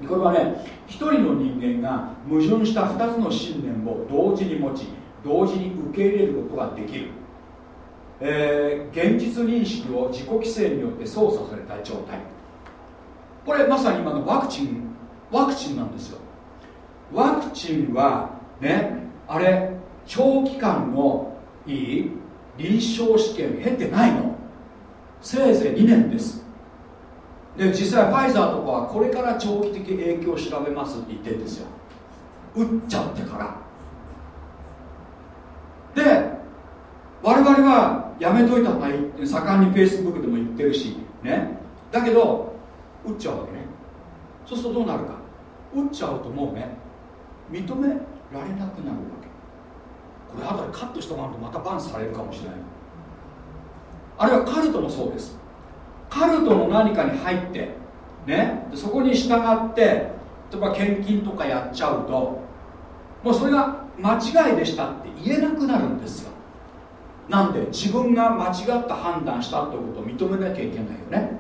これはね一人の人間が矛盾した二つの信念を同時に持ち同時に受け入れることができる、えー、現実認識を自己規制によって操作された状態。これまさに今のワクチンワクチンなんですよ。ワクチンはねあれ長期間のいい臨床試験経てないの？せいぜい2年です。で実際ファイザーとかはこれから長期的影響を調べますって言ってるんですよ。打っちゃってから。で我々はやめといた方がいいって盛んにフェイスブックでも言ってるしね。だけど打っちゃうわけね。そうするとどうなるか。打っちゃうともうね認められなくなるわけ。これ後でカットしとかんとまたバンされるかもしれない。あるいはカルトもそうです。カルトの何かに入ってねそこに従って例えば献金とかやっちゃうともうそれが間違いでしたって言えなくなるんですよ。なんで自分が間違った判断したってことを認めなきゃいけないよね。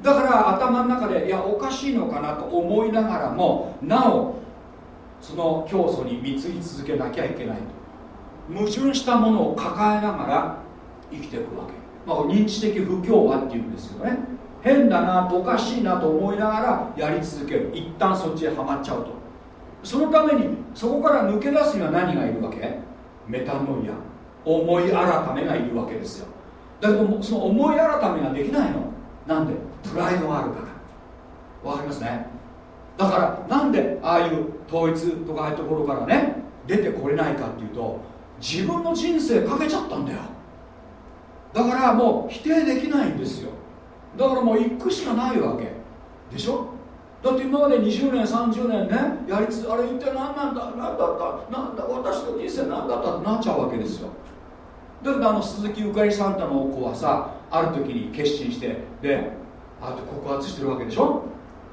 だから頭の中でいやおかしいのかなと思いながらもなおその教祖に貢ぎ続けなきゃいけないと。矛盾したものを抱えながら生きていくわけ。まあ、認知的不協和っていうんですけどね。変だなとおかしいなと思いながらやり続ける。一旦そっちへはまっちゃうと。そのためにそこから抜け出すには何がいるわけ？メタノイア。思い改めがいるわけですよ。だけどその思い改めができないの。なんで？プライドがあるから。わかりますね？だからなんでああいう統一とかああいうところからね出てこれないかっていうと自分の人生かけちゃったんだよ。だからもう否定できないんですよ。だからもう行くしかないわけ。でしょ？だって今まで20年30年ねやりつつあれ一体何なんだ？何だった？何だ？私の人生何だった？ってなっちゃうわけですよ。だけどあの鈴木ゆかりサンタの子はさある時に決心してであと告発してるわけでしょ？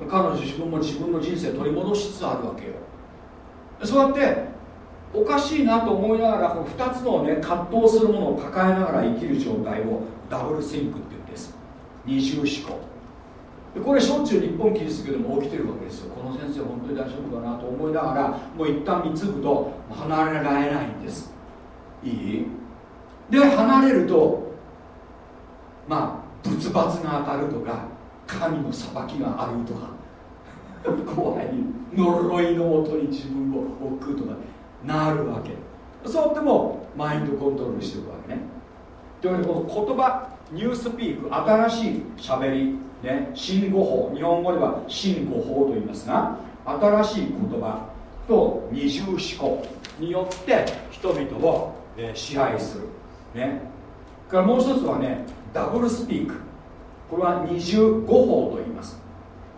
彼女自分も自分の人生取り戻しつつあるわけよ。そうやっておかしいなと思いながらこの2つのね葛藤するものを抱えながら生きる状態をダブルシンクって言うんです。二重思考。でこれしょっちゅう日本キリスト教でも起きてるわけですよ。この先生本当に大丈夫かなと思いながらもう一旦貢ぐと離れられないんです。いい？で離れるとまあ仏罰が当たるとか神の裁きがあるとか怖い。呪いのもとに自分を置くとか。なるわけ。そうやってもマインドコントロールしていくわけね。というわけでこの言葉ニュースピーク新しいしゃべり、ね、新語法。日本語では新語法と言いますが新しい言葉と二重思考によって人々を、えー、支配する、ね、からもう一つはねダブルスピーク。これは二重語法と言います、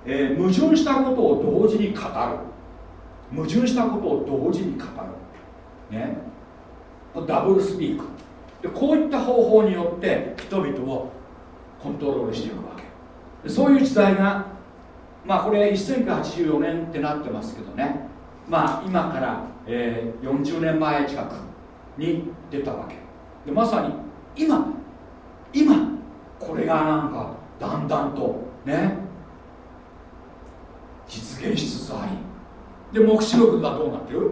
えー、矛盾したことを同時に語る。矛盾したことを同時に語る。ね。ダブルスピーク。でこういった方法によって人々をコントロールしていくわけ。そういう時代がまあこれ1984年ってなってますけどね。まあ今から、えー、40年前近くに出たわけ。でまさに今今これがなんかだんだんとね実現しつつあり。で黙示録がどうなってる？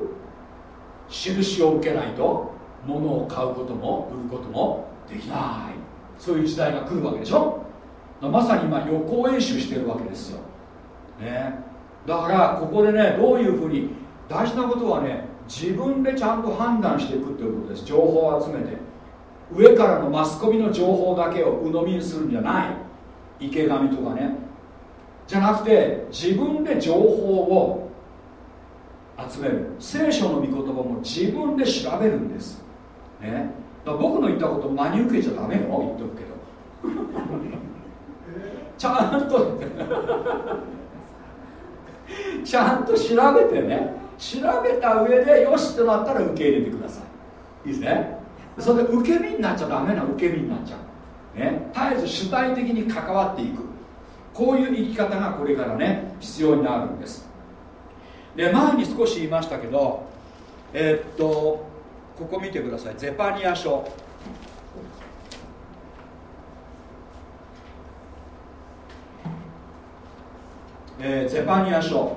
印を受けないと物を買うことも売ることもできない。そういう時代が来るわけでしょ？まさに今予行演習してるわけですよ、ね、だからここでねどういうふうに大事なことはね自分でちゃんと判断していくということです。情報を集めて。上からのマスコミの情報だけを鵜呑みにするんじゃない。池上とかね。じゃなくて自分で情報を集める。聖書の御言葉も自分で調べるんです、ね、だ僕の言ったこと真に受けちゃダメよ言っとくけど。ちゃんと ちゃんと調べてね。調べた上でよしってなったら受け入れてください。いいですね。それで受け身になっちゃダメな受け身になっちゃう、ね、絶えず主体的に関わっていく。こういう生き方がこれからね必要になるんですで前に少し言いましたけどえー、っとここ見てください。ゼパニア書。えー、ゼパニア書。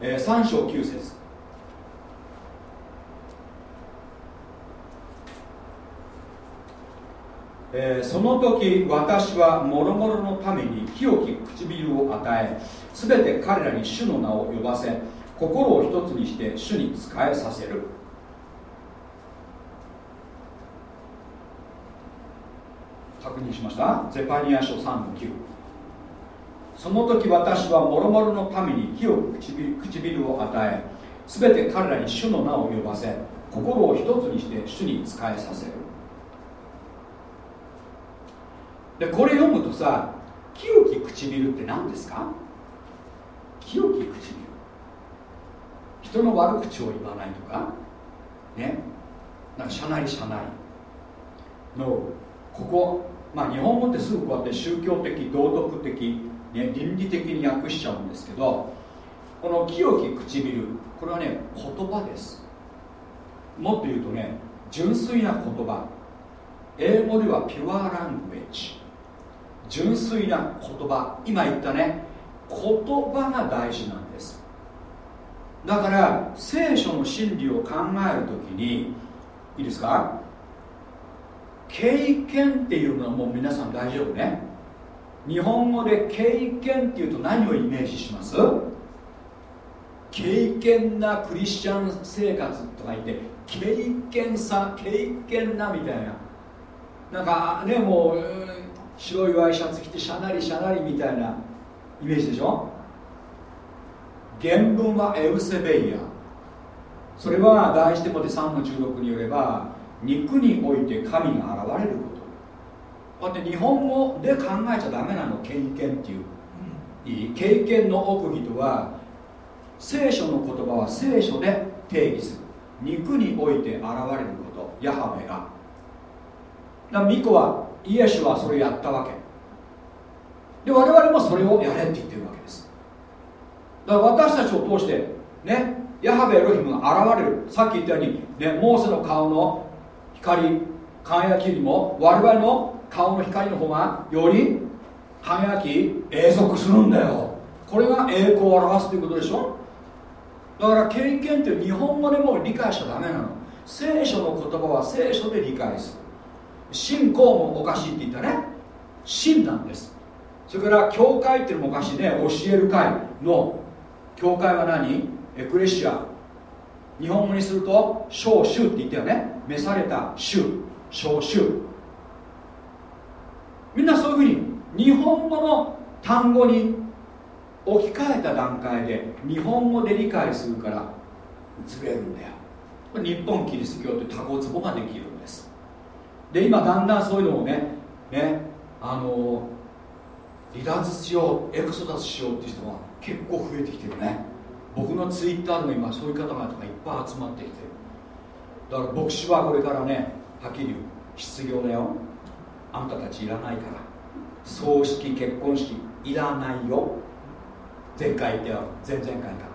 えー、3章9節。えー、その時私は諸々のために清き唇を与えすべて彼らに主の名を呼ばせ心を一つにして主に仕えさせる。確認しました？ゼパニア書3の9その時私は諸々のために清く唇唇を与えすべて彼らに主の名を呼ばせ心を一つにして主に仕えさせる。でこれ読むとさ清き唇って何ですか？清き唇。人の悪口を言わないとか？ね？なんかしゃなりしゃなりのここまあ日本語ってすぐこうやって宗教的道徳的、ね、倫理的に訳しちゃうんですけどこの清き唇これはね言葉です。もっと言うとね純粋な言葉。英語ではピュアラングエッジ。純粋な言葉。今言ったね。言葉が大事なんです。だから聖書の真理を考えるときにいいですか？経験っていうのはもう皆さん大丈夫ね。日本語で経験っていうと何をイメージします？経験なクリスチャン生活とか言って経験さ経験なみたいな。なんかねもう白いワイシャツ着てしゃなりしゃなりみたいなイメージでしょ？原文はエウセベイアそれは第一手モテ3の16によれば肉において神が現れること。こうやって日本語で考えちゃダメなの経験っていう。いい経験の奥義とは聖書の言葉は聖書で定義する。肉において現れることヤハベが。だミコはイエスはそれをやったわけ。で我々もそれをやれって言ってるわけです。だから私たちを通してねヤハベエロヒムが現れる。さっき言ったように、ね、モーセの顔の光輝きよりも我々の顔の光の方がより輝き永続するんだよ。これが栄光を表すということでしょ。だから経験って日本語でも理解しちゃダメなの。聖書の言葉は聖書で理解する。信仰もおかしいって言ったね。信なんです。それから教会っていうのもおかしいね。教える会の教会は何？エクレシア。日本語にすると小衆って言ったよね。召された衆。小衆。みんなそういうふうに日本語の単語に置き換えた段階で日本語で理解するからずれるんだよ。日本キリスト教ってタコツボができる。で今だんだんそういうのをねねあの離脱しようエクソダスしようっていう人が結構増えてきてるね。僕のツイッターでも今そういう方々がいっぱい集まってきてる。だから牧師はこれからねはっきり言う。失業だよ。あんたたちいらないから。葬式結婚式いらないよ。前回言ったよ。前々回から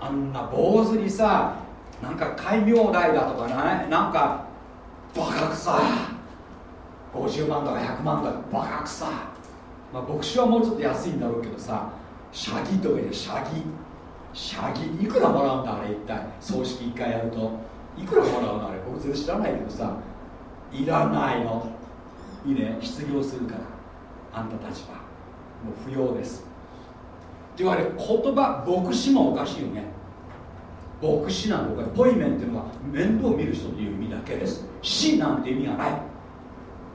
あんな坊主にさなんか戒名代だとかねなんかバカくさ50万とか100万とか。バカくさまあ牧師はもうちょっと安いんだろうけどさ。シャギとか言うシャギ。シャギ。いくらもらうんだあれ一体。葬式1回やると。いくらもらうのあれ。僕全然知らないけどさ。いらないの。いいね。失業するから。あんたたちは。もう不要です。って言われ言葉牧師もおかしいよね。牧師なんてポイメンっていうのは面倒を見る人という意味だけです。死なんて意味がない。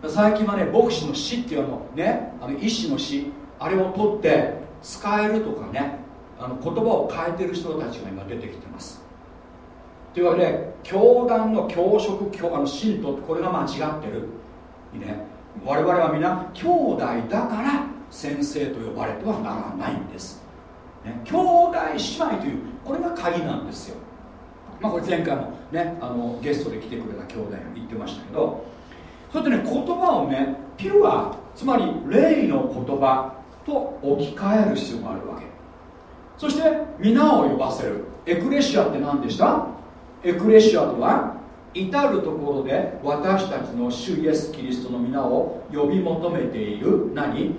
最近はね牧師の死っていうのねあの医師の死あれを取って使えるとかねあの言葉を変えてる人たちが今出てきてます。というわけで教団の教職教あの信徒これが間違ってる。いいね。我々は皆兄弟だから先生と呼ばれてはならないんです。ね、兄弟姉妹というこれが鍵なんですよ。まあこれ前回もねあのゲストで来てくれた兄弟が言ってましたけどそうやってね言葉をねピュアつまり霊の言葉と置き換える必要があるわけ。そして皆を呼ばせる。エクレシアって何でした？エクレシアとは至る所で私たちの主イエス・キリストの皆を呼び求めている何？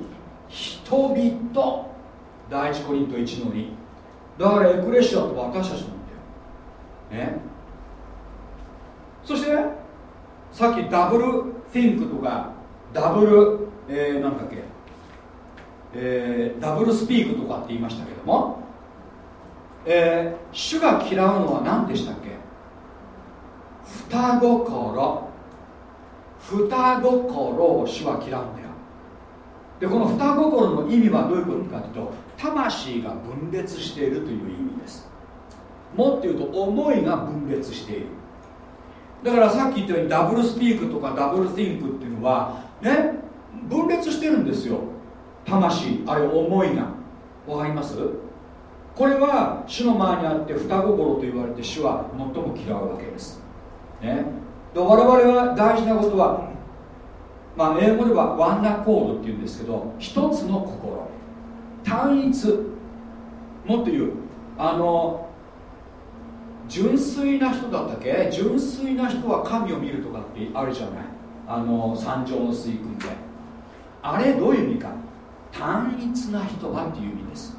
人々。第一コリント1の2だからエクレシアと私たちなんだよ。ねそしてさっきダブルフィンクとかダブル、えー、なんだっけ、えー、ダブルスピークとかって言いましたけども、えー、主が嫌うのは何でしたっけ？双心双心を主は嫌うんだよ。でこの双心の意味はどういうことかというと魂が分裂しているという意味です。もっと言うと思いが分裂している。だからさっき言ったようにダブルスピークとかダブルティンクっていうのはね分裂してるんですよ。魂あるいは思いが。わかります？これは主の前にあって双心と言われて主は最も嫌うわけです。ね。で我々は大事なことはまあ英語ではワンナコードっていうんですけど一つの心。単一。もっと言う。あの純粋な人だったっけ？純粋な人は神を見るとかってあるじゃない？あの三条の水訓で。あれどういう意味か？単一な人はっていう意味です。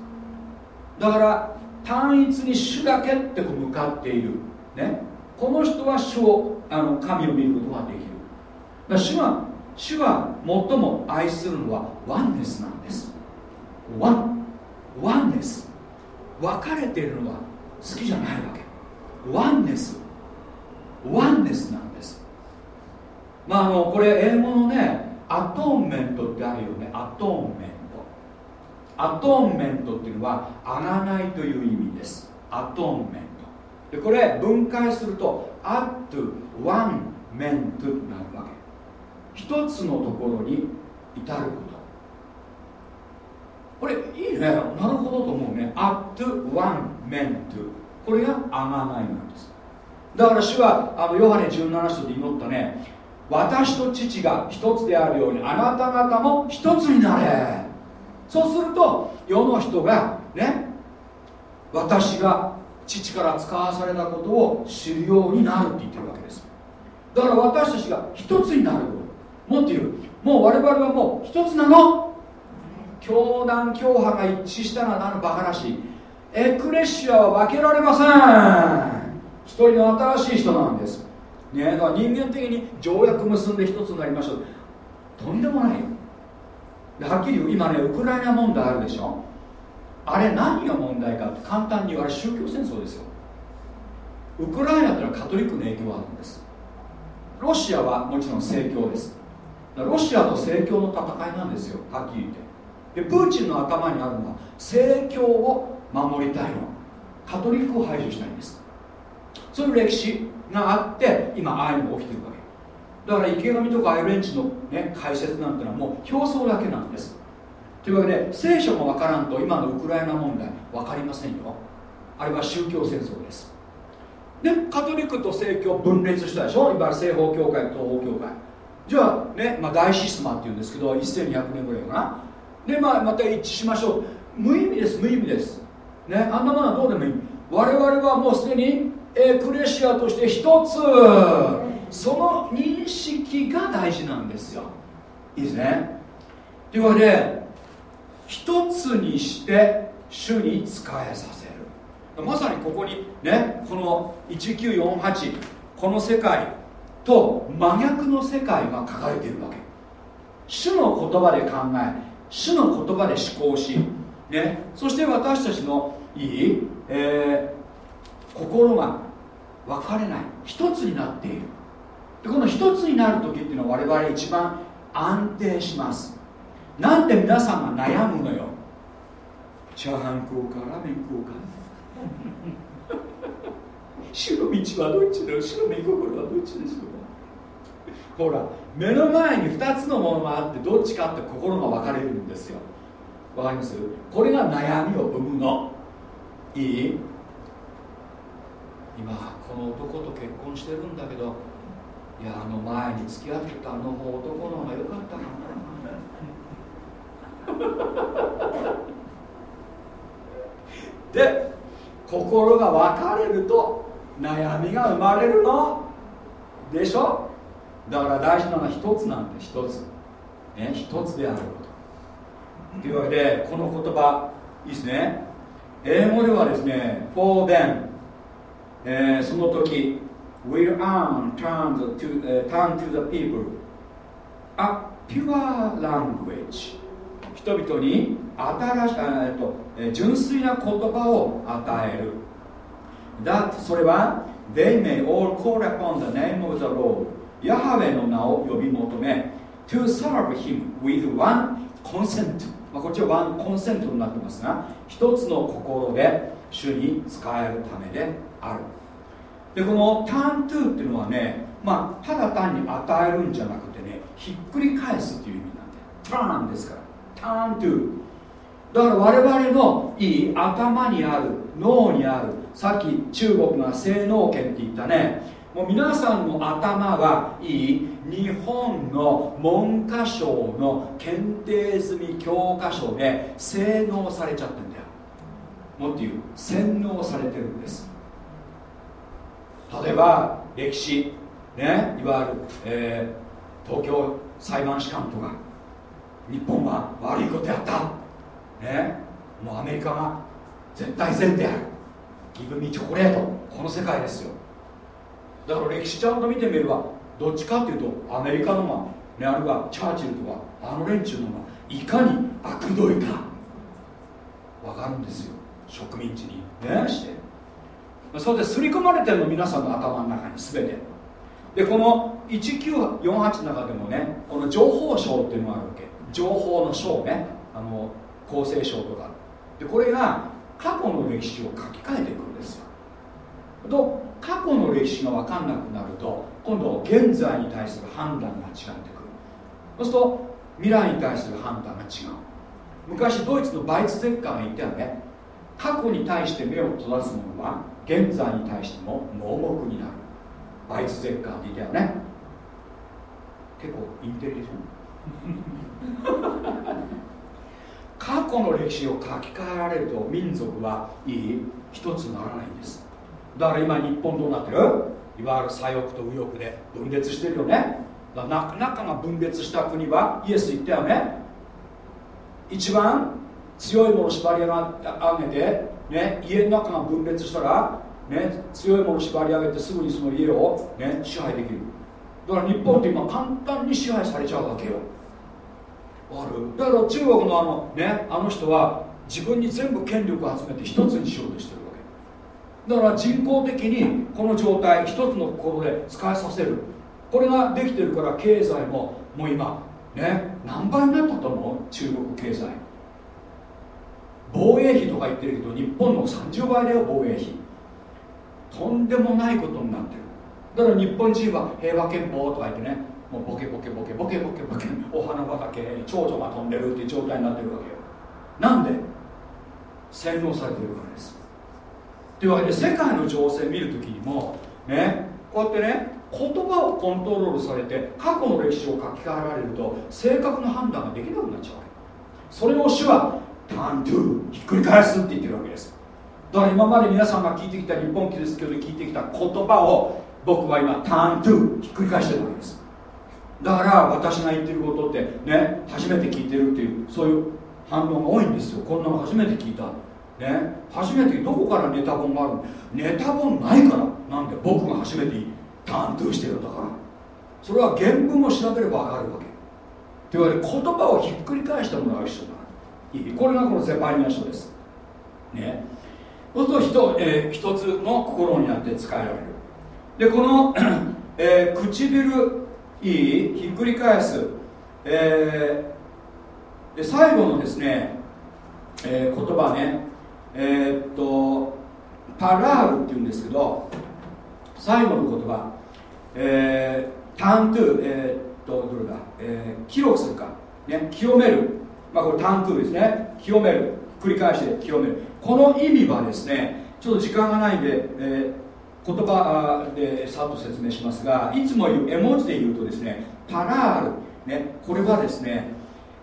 だから単一に主だけって向かっている。ね？この人は主をあの神を見ることができる。だ主は主は最も愛するのは oneness なんです。 one oneness 分かれているのは好きじゃないわけ。 oneness oneness なんです。まああのこれ英語のね atonement ってあるよね。 atonement。 atonement っていうのはあがないという意味です。 atonement。でこれ分解するとアットワンメントになるわけ。一つのところに至ること。これいいねなるほどと思うね。アットワンメント。これがあがないなんです。だから主はあのヨハネ17章で祈ったね。私と父が一つであるようにあなた方も一つになれ。そうすると世の人がね私が父から使わされたことを知るようになるって言ってるわけです。だから私たちが一つになるもっと言う。もう我々はもう一つなの。教団教派が一致したらなるバカらし。いエクレシアは分けられません。一人の新しい人なんです。ねだから人間的に条約結んで一つになりましょう。とんでもないよ。はっきり言う今ねウクライナ問題あるでしょ。あれ何が問題かって簡単に言われ宗教戦争ですよ。ウクライナってのはカトリックの影響があるんです。ロシアはもちろん正教です。ロシアと正教の戦いなんですよ。はっきり言って。でプーチンの頭にあるのは正教を守りたいの。カトリックを排除したいんです。そういう歴史があって今ああいうのが起きてるわけ。だから池上とかアイレンチの、ね、解説なんてのはもう表層だけなんです。というわけで聖書が分からんと今のウクライナ問題分かりませんよ。あれは宗教戦争です。でカトリックと正教分裂したでしょ？いわゆる西方教会と東方教会。じゃあね、まあ、大シスマっていうんですけど1200年ぐらいかな。でまあまた一致しましょう。無意味です無意味です。ねあんなものはどうでもいい。我々はもうすでにエクレシアとして一つその認識が大事なんですよ。いいですね。というわけで一つにして主に仕えさせる。まさにここにねこの1948この世界と真逆の世界が書かれているわけ。主の言葉で考え主の言葉で思考し、ね、そして私たちのいい、えー、心が分かれない。一つになっている。でこの一つになる時っていうのは我々一番安定します。なんで皆さんが悩むのよ。チャーハン食おうかラーメン食おうか。主の道はどっちだ？よ主の御心はどっちでしょうかほら目の前に2つのものがあってどっちかって心が分かれるんですよ。わかります？これが悩みを生むの。いい？今この男と結婚してるんだけどいやあの前に付き合ってたあの男の方が良かったかな。で心が分かれると悩みが生まれるの？でしょ？だから大事なのは一つなんで一つね一つであることというわけでこの言葉いいですね英語ではですね for them、えー、その時 will earn turn to,、uh, turn to the people a pure language 人々に新し、えっと、純粋な言葉を与えるだそれは They may all call upon the name of the Lord ヤハウェの名を呼び求め to serve him with one consent まあ、こっちはワンコンセントになってますが一つの心で主に使えるためである。でこのターントゥーっていうのはねまあただ単に与えるんじゃなくてねひっくり返すっていう意味なんでターンですから。ターントゥーだから我々のいい頭にある脳にあるさっき中国が性能圏って言ったねもう皆さんの頭はいい日本の文科省の検定済み教科書で性能されちゃってるんだよ。もっと言う洗脳されてるんです。例えば歴史ねいわゆる、えー、東京裁判士官とか日本は悪いことやった。ねもうアメリカが絶対善である。ギブミチョコレート。この世界ですよ。だから歴史ちゃんと見てみればどっちかっていうとアメリカのが、ね、あるいはチャーチルとかあの連中のがいかに悪どいか分かるんですよ。植民地に。ね。して。それですり込まれてるの皆さんの頭の中に全て。でこの1948の中でもねこの情報省っていうのがあるわけ。情報の省ね。あの厚生省とか。でこれが過去の歴史を書き換えていくんですよ。と過去の歴史が分かんなくなると今度現在に対する判断が違ってくる。そうすると未来に対する判断が違う。昔ドイツのバイツゼッカーが言ったよね。過去に対して目を閉ざすものは現在に対しても盲目になる。バイツゼッカーって言ったよね。結構インテリジェン 過去の歴史を書き換えられると民族はいい。一つならないんです。だから今日本どうなってる？いわゆる左翼と右翼で分裂してるよね。だから中が分裂した国はイエス言ったよね。一番強いもの縛り上げて、ね、家の中が分裂したら、ね、強いもの縛り上げてすぐにその家を、ね、支配できる。だから日本って今簡単に支配されちゃうわけよ。あるだから中国のあの,、ね、あの人は自分に全部権力を集めて一つにしようとしてる。だから人工的にこの状態一つの心で使いさせる。これができてるから経済ももう今ね何倍になったと思う？中国経済。防衛費とか言ってるけど日本の30倍だよ防衛費。とんでもないことになってる。だから日本人は平和憲法とか言ってねもうボケボケボケボケボケボケお花畑に蝶々が飛んでるっていう状態になってるわけよ。なんで？洗脳されてるからです。というわけで世界の情勢見るときにもねこうやってね言葉をコントロールされて過去の歴史を書き換えられると正確な判断ができなくなっちゃうわけ。それを主はターントゥーひっくり返すって言ってるわけです。だから今まで皆さんが聞いてきた日本キリスト教で聞いてきた言葉を僕は今ターントゥーひっくり返してるわけです。だから私が言ってることってね初めて聞いてるっていうそういう反応が多いんですよ。こんなの初めて聞いた。ね初めてどこからネタ本があるの？ネタ本ないから。なんで？僕が初めてタントゥしてるんだから。それは原文を調べれば分かるわけ。というわけで言葉をひっくり返したものが一緒だ。これがこのゼパリア書です。ね。そうすると一,、えー、一つの心になって使えられる。でこの、えー、唇いい？ひっくり返す、えー、で最後のですね、えー、言葉ね。えー、っとパラールっていうんですけど最後の言葉、えー、タントゥえー、っとどれだ、えー、記録するか、ね、清める。まあこれタントゥですね。清める。繰り返して清める。この意味はですねちょっと時間がないんで、えー、言葉でさっと説明しますがいつも言う絵文字で言うとですねパラール、ね、これはですね、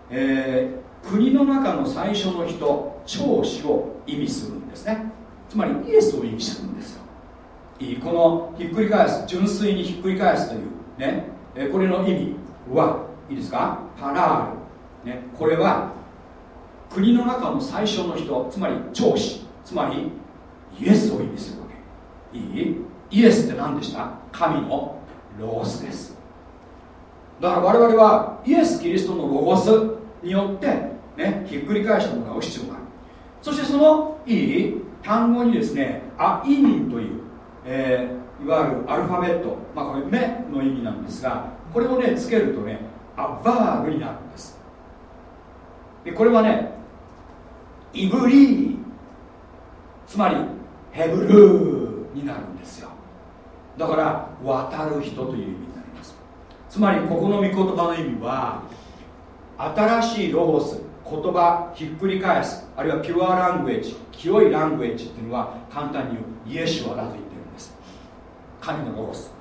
えー、国の中の最初の人。長子を意味するんですね。つまりイエスを意味するんですよ。このひっくり返す純粋にひっくり返すというね、これの意味はいいですか？パラール、ね、これは国の中の最初の人つまり長子。つまりイエスを意味するわけ。いい？イエスって何でした？神のロゴスです。だから我々はイエス・キリストのロゴスによって、ね、ひっくり返してもらう必要があるそしてそのいい単語にですねアイミンという、えー、いわゆるアルファベット、まあ、これ目の意味なんですがこれをねつけるとねアバールになるんです。でこれはねイブリーつまりヘブルーになるんですよ。だから渡る人という意味になります。つまりここの御言葉の意味は新しいロゴス言葉ひっくり返すあるいはピュアラングエッジ清いラングエッジっていうのは簡単に言うイエシュアだと言ってるんです。神のロゴス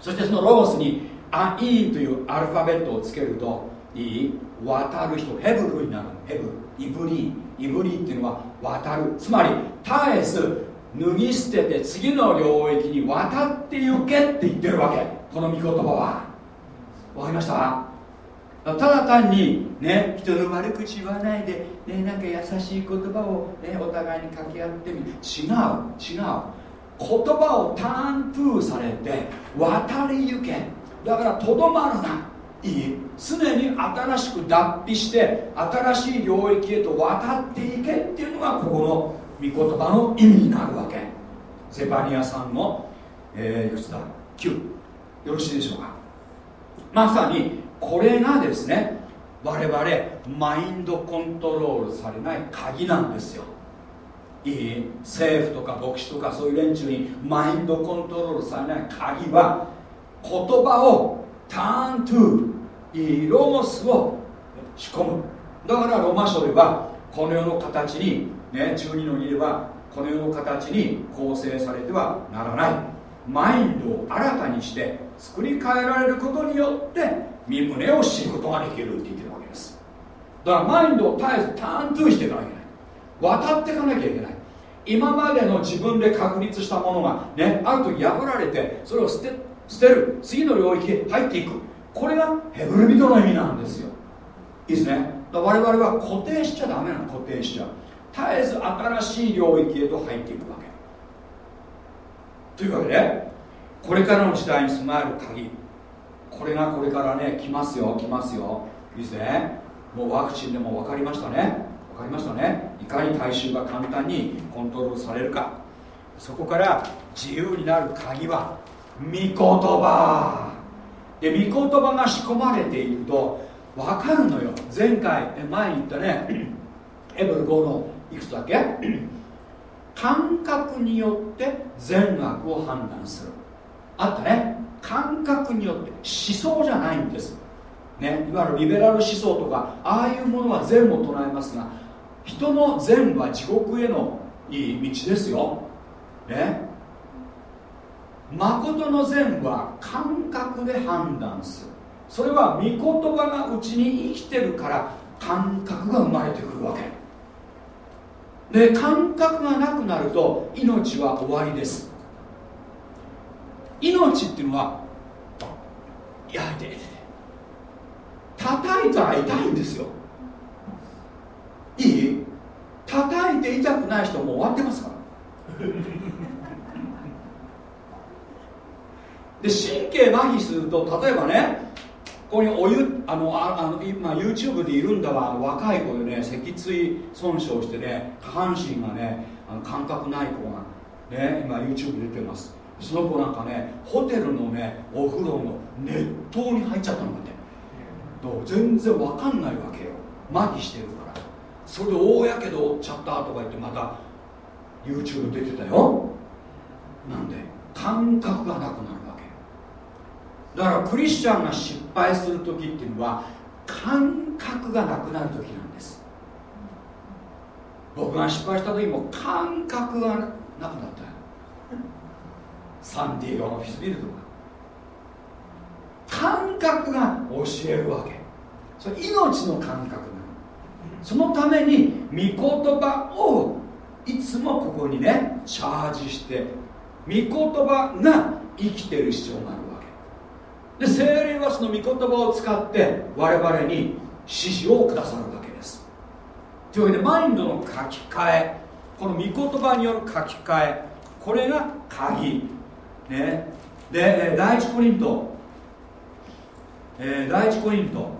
そしてそのロゴスにアイーというアルファベットをつけるといい渡る人ヘブルになるヘブルイブリーイブリーっていうのは渡る。つまり絶えず脱ぎ捨てて次の領域に渡って行けって言ってるわけ。この御言葉は。わかりました？ただ単にね人の悪口言わないで、ね、なんか優しい言葉を、ね、お互いに掛け合ってみる。違う違う。言葉をターントゥーされて渡り行け。だからとどまるない。い常に新しく脱皮して新しい領域へと渡っていけっていうのがここの御言葉の意味になるわけ。ゼパニアさんの、えー、吉田9よろしいでしょうか。まさにこれがですね我々マインドコントロールされない鍵なんですよ。いい？政府とか牧師とかそういう連中にマインドコントロールされない鍵は言葉をターントゥーロモスを仕込む。だからロマ書ではこの世の形にね12の2ではこの世の形に構成されてはならない。マインドを新たにして作り変えられることによって身胸を知ることができるって言ってるわけです。だからマインドを絶えずターントゥーしていかなきゃいけない。渡っていかなきゃいけない今までの自分で確立したものがねある時破られてそれを捨て捨てる。次の領域へ入っていく。これがヘブル人の意味なんですよ。いいですね。我々は固定しちゃダメなの固定しちゃ。う絶えず新しい領域へと入っていくわけ。というわけでこれからの時代に備える鍵。これがこれからね来ますよ来ますよ。いいですね。もうワクチンでも分かりましたね。分かりましたね。いかに大衆が簡単にコントロールされるか。そこから自由になる鍵は御言葉。で御言葉が仕込まれていると分かるのよ。前回前に言ったね エブル5のいくつだっけ？感覚によって善悪を判断する。あったね。感覚によって思想じゃないんです。ね、いわゆるリベラル思想とかああいうものは善も唱えますが人の善は地獄へのいい道ですよ、ね、誠の善は感覚で判断する。それは御言葉がうちに生きてるから感覚が生まれてくるわけ。で感覚がなくなると命は終わりです。命っていうのはいやいて叩いたら痛いんですよ。いい？叩いて痛くない人もう終わってますから。で神経麻痺すると例えばねここにお湯あのああの今 YouTube でいるんだわ。若い子でね脊椎損傷してね下半身がねあの感覚ない子がね今 YouTube 出てます。その子なんかねホテルのねお風呂の熱湯に入っちゃったのかって全然わかんないわけよ。麻痺してるから。それで大やけど負っちゃったとか言ってまた YouTube 出てたよ。なんで感覚がなくなるわけ。だからクリスチャンが失敗する時っていうのは感覚がなくなる時なんです。僕が失敗した時も感覚がなくなった。サンディエゴのフィスビルとか感覚が教えるわけ。それ命の感覚なの。そのために御言葉をいつもここにねチャージして御言葉が生きてる必要があるわけ。で精霊はその御言葉を使って我々に指示をくださるわけです。というわけでマインドの書き換えこの御言葉による書き換えこれが鍵。ね。で第一コリント、えー、第一コリント。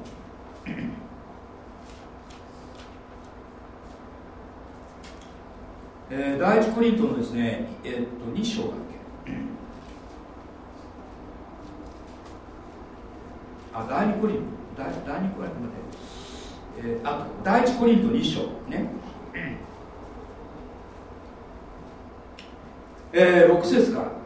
えー、第一コリントのですね、えー、っと2章だっけ。あ第二コリント。第第二コリント待って、えー、あ第一コリント2章。ね。えー、6節から。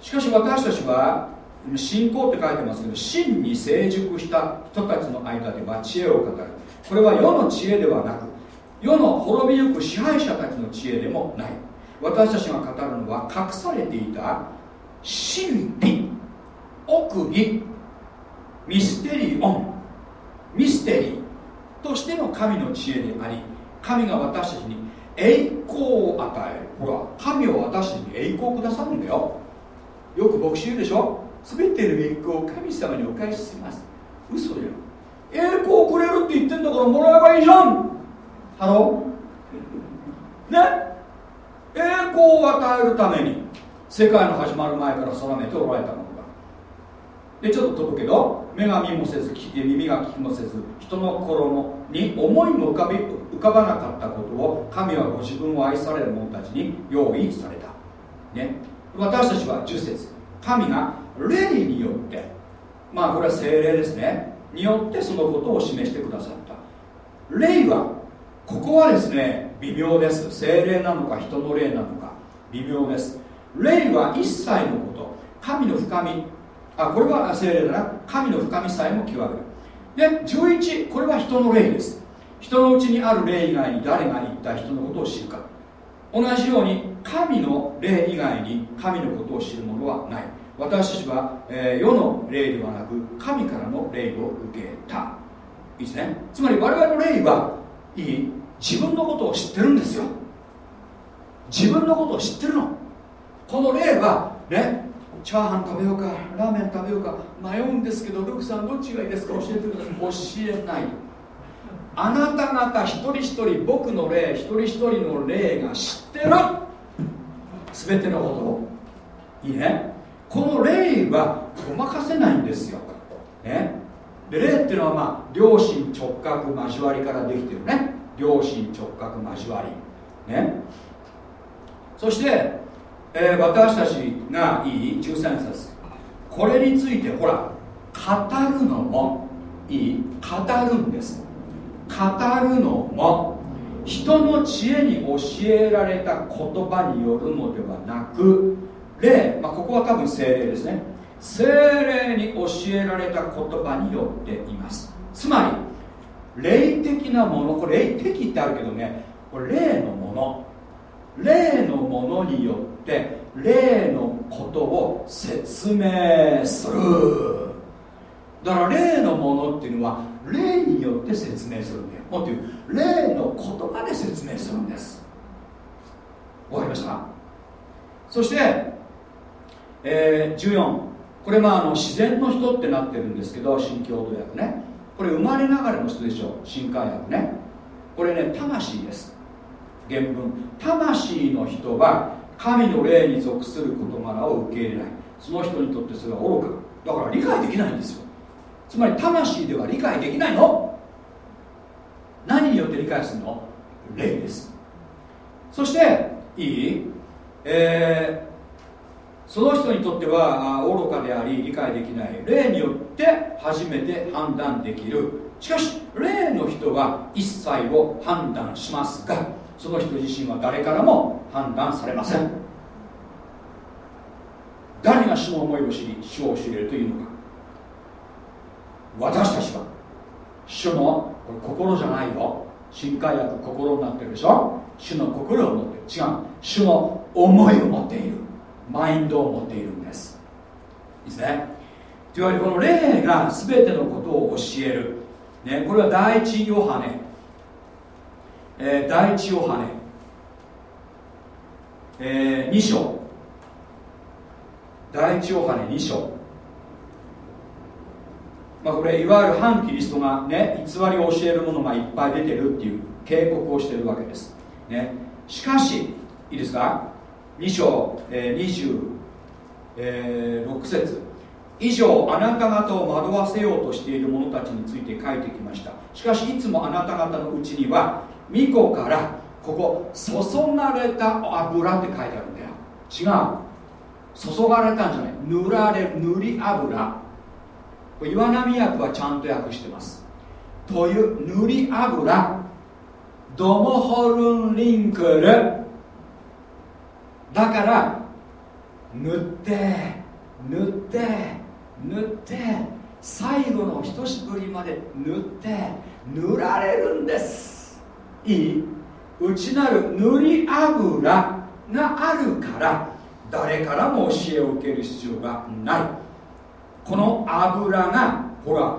しかし私たちは信仰って書いてますけど真に成熟した人たちの間では知恵を語る。これは世の知恵ではなく世の滅びゆく支配者たちの知恵でもない。私たちが語るのは隠されていた真理奥義μυστήριονミステリーとしての神の知恵であり神が私たちに栄光を与える。ほら神を私たちに栄光をくださるんだよ。よく牧師言うでしょ？全ての栄光を神様にお返しします。嘘だよ。栄光をくれるって言ってんだからもらえばいいじゃん。 Hello。ね？栄光を与えるために。世界の始まる前から定めておられたものだ。でちょっと飛ぶけど目が見もせずき耳が聞きもせず人の心に思いも浮かび浮かばなかったことを神はご自分を愛される者たちに用意された、ね、私たちは10節。神が霊によってまあこれは精霊ですね。によってそのことを示してくださった。霊はここはですね微妙です。精霊なのか人の霊なのか。微妙です。霊は一切のこと。神の深み。あこれは精霊だな。神の深みさえも極める。で11これは人の霊です。人のうちにある霊以外に誰が言った人のことを知るか。同じように神の霊以外に神のことを知る者はない。私たちは、えー、世の霊ではなく神からの霊を受けた。いいですね。つまり我々の霊はいい自分のことを知ってるんですよ。自分のことを知ってるの。この例はねチャーハン食べようかラーメン食べようか迷うんですけどルクさんどっちがいいですか教えてください。教えない。あなた方一人一人僕の霊一人一人の霊が知ってる。全てのことを。いいね。この霊はごまかせないんですよ、ね、で霊っていうのはまあ良心直角交わりからできてるね。良心直角交わり。ね。そして、えー、私たちがいい？13節。これについてほら語るのもいい。語るんです。語るのも人の知恵に教えられた言葉によるのではなく霊、まあ、ここは多分精霊ですね。精霊に教えられた言葉によっています。つまり霊的なものこれ霊的ってあるけどねこれ霊のもの。霊のものによって霊のことを説明する。だから霊のものっていうのは霊によって説明するんだよ。もっと言う。霊の言葉で説明するんです。わかりました？そして、えー、14これまああの自然の人ってなってるんですけど新共同訳ね。これ生まれながらの人でしょう。新海薬ね。これね魂です。原文。魂の人は神の霊に属する事柄を受け入れない。その人にとってそれは愚か。だから理解できないんですよ。つまり魂では理解できないの。何によって理解するの？霊です。そしていい？えーその人にとっては愚かであり理解できない。霊によって初めて判断できる。しかし霊の人は一切を判断しますがその人自身は誰からも判断されません。誰が主の思いを知り主を知れるというのか。私たちは主のこれ心じゃないよ。新海薬心になってるでしょ？主の心を持ってる。違う。主の思いを持っている。マインドを持っているんです。いいですねというわけでこの霊が全てのことを教える、ね、これは第一ヨハネ、えー、第一ヨハネ、えー、2章。第一ヨハネ2章。まあ、これいわゆる反キリストがね偽りを教えるものがいっぱい出てるっていう警告をしているわけです、ね、しかしいいですか？2章、えー、26節。以上あなた方を惑わせようとしている者たちについて書いてきました。しかしいつもあなた方のうちには巫女からここ注がれた油って書いてあるんだよ。違う。注がれたんじゃない。塗られ塗り油。岩波訳はちゃんと訳してます。という塗り油。ドモホルンリンクルだから塗って塗って塗って最後のひとしぶりまで塗って塗られるんです。いい？内なる塗り油があるから誰からも教えを受ける必要がない。この油がほら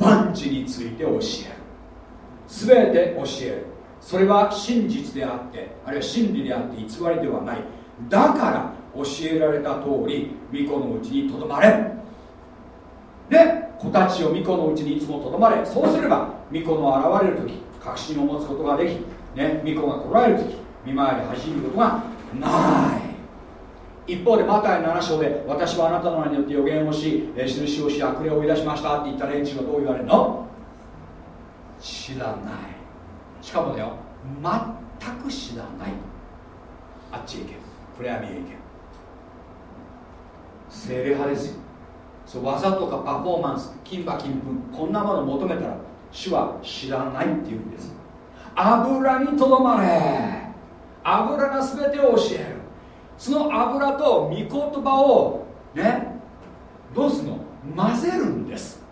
万事について教える。全て教える。それは真実であってあるいは真理であって偽りではない。だから教えられた通り巫女のうちにとどまれ。で子たちを巫女のうちにいつもとどまれ。そうすれば巫女の現れる時確信を持つことができ、ね、巫女が来られる時見舞いで走ることがない。一方でマタイ7章で私はあなたの名によって予言をし印をし悪霊を追い出しました。って言った連中はどう言われるの？知らない。しかもだよ全く知らない。あっちへ行け。プレアミへ行け。精霊派ですよ。そう技とかパフォーマンス金馬金粉こんなもの求めたら主は知らないっていうんです。油にとどまれ。油が全てを教える。その油と御言葉をねどうするの？混ぜるんです。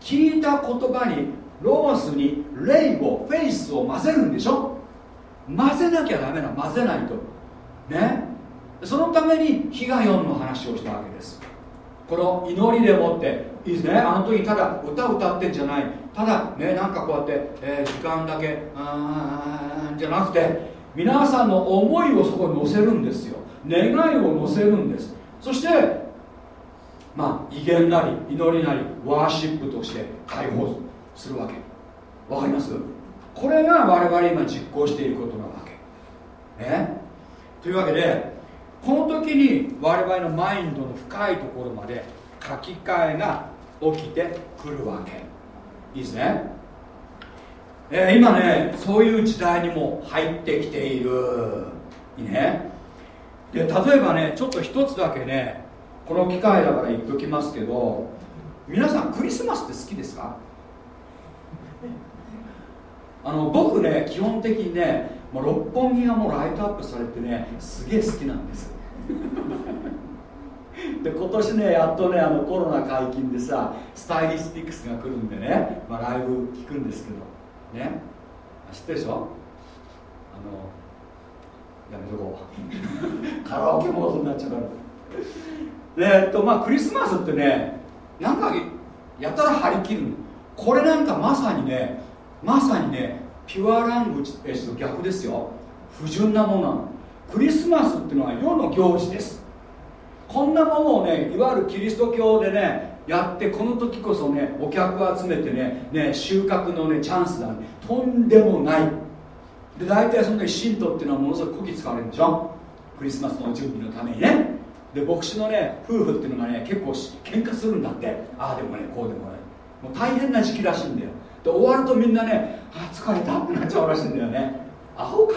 聞いた言葉にロースにレイボフェイスを混ぜるんでしょ？混ぜなきゃダメな混ぜないと。ね？そのために火が4の話をしたわけです。この祈りでもって。いいですね。あの時ただ歌歌ってんじゃない。ただねなんかこうやって、えー、時間だけあーじゃなくて皆さんの思いをそこに乗せるんですよ。願いを乗せるんです。そしてまあ威厳なり祈りなりワーシップとして解放するわけ。わかります？これが我々今実行していることなわけ。ねというわけでこの時に我々のマインドの深いところまで書き換えが起きてくるわけ。いいですね、えー、今ねそういう時代にも入ってきている。いいね。で例えばねちょっと一つだけねこの機会だから言っときますけど皆さんクリスマスって好きですか？あの僕ね基本的にねもう六本木がもうライトアップされてねすげえ好きなんです。で今年ねやっとねあのコロナ解禁でさスタイリスティックスが来るんでね、まあ、ライブ聞くんですけど。ね。知ってるでしょ？あのやめとこう。カラオケモードになっちゃうから。えっとまあクリスマスってねなんかやたら張り切るこれなんかまさにねまさにねピュアラングエッジと逆ですよ。不純なものなの。クリスマスっていうのは世の行事です。こんなものをねいわゆるキリスト教でねやってこの時こそねお客を集めてねね収穫のねチャンスだ、ね、とんでもない。で大体その時信徒っていうのはものすごくこき使われるんでしょ？クリスマスの準備のためにね。で牧師のね夫婦っていうのがね結構喧嘩するんだって。ああでもねこうでもねもう大変な時期らしいんだよ。で終わるとみんなねあ疲れたってなっちゃうらしいんだよね。アホか。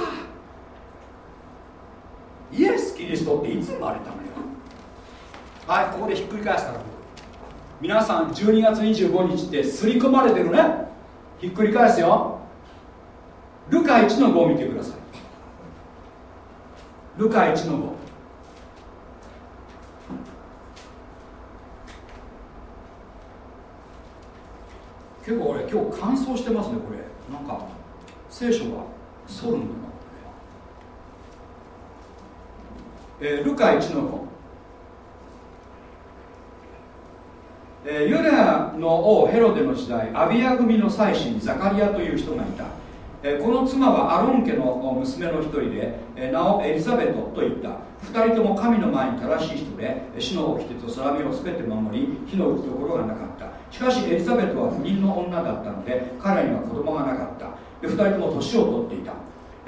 イエス・キリストっていつ生まれたのよ？はいここでひっくり返すから皆さん12月25日って刷り込まれてるね。ひっくり返すよ。ルカ1の5を見てください。ルカ1の5結構俺今日乾燥してますねこれ。なんか聖書はソルムのえー、ルカ1の5え、ユダヤの王ヘロデの時代アビア組の祭司にザカリアという人がいた、え、この妻はアロン家の娘の一人で、えー、名をエリザベトと言った。二人とも神の前に正しい人で死の掟と定めを全て守り火の打つところがなかった。しかしエリザベトは不妊の女だったので彼には子供がなかった。で二人とも年を取っていた。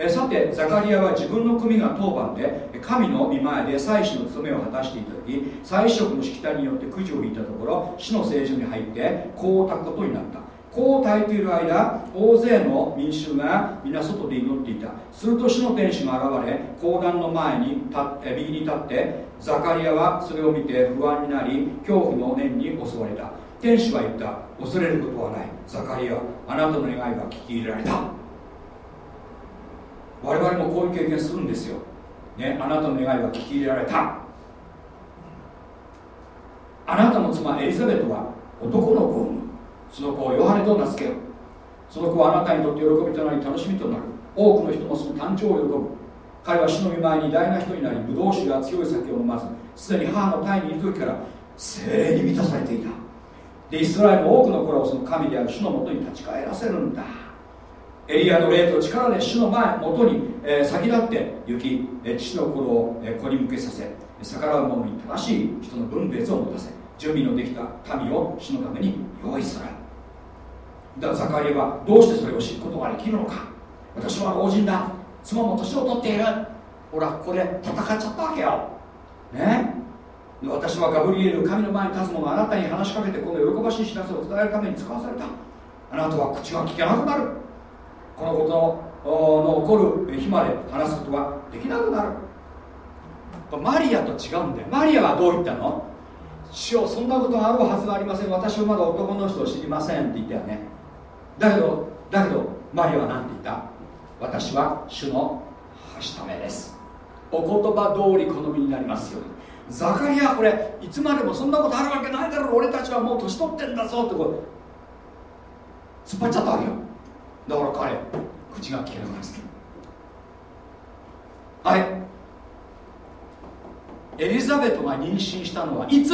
えさてザカリアは自分の組が当番で神の御前で祭司の務めを果たしていた時祭司職のしきたりによってくじを引いたところ死の聖所に入ってこうたくことになった。こう耐えている間大勢の民衆が皆外で祈っていた。すると死の天使が現れ講談の前に立って右に立ってザカリアはそれを見て不安になり恐怖の念に襲われた。天使は言った。恐れることはない。ザカリアあなたの願いが聞き入れられた。我々もこういう経験するんですよ、ね、あなたの願いは聞き入れられた。あなたの妻エリザベトは男の子を産む。その子をヨハネと名付けよその子はあなたにとって喜びとなり楽しみとなる。多くの人もその誕生を喜ぶ。彼は死の見舞いに偉大な人になりブドウ酒や強い酒を飲まずすでに母の胎にいる時から精霊に満たされていた。でイスラエルの多くの頃をその神である主のもとに立ち返らせるんだ。エリアの霊と力で主の前元に、え、先立って行き、え、父の心を、え、子に向けさせ逆らう者に正しい人の分別を持たせ準備のできた民を主のために用意する。だからザカリアはどうしてそれを知ることができるのか。私は老人だ。妻も年を取っている。ほらここで戦っちゃったわけよ。ね？私はガブリエル神の前に立つ者あなたに話しかけてこの喜ばしい知らせを伝えるために使わされた。あなたは口が聞けなくなる。このことの起こる日まで話すことはできなくなる。マリアと違うんだよ。マリアはどう言ったの主よそんなことがあるはずがありません。私はまだ男の人を知りませんって言ったよね。だけどだけどマリアは何て言った私は主のはしためです。お言葉通り好みになりますように。ザカリアこれいつまでもそんなことあるわけないだろう。俺たちはもう年取ってんだぞ。ってこう突っ張っちゃったわけよ。だから彼口が利けなくなってはい。エリザベトが妊娠したのはいつ？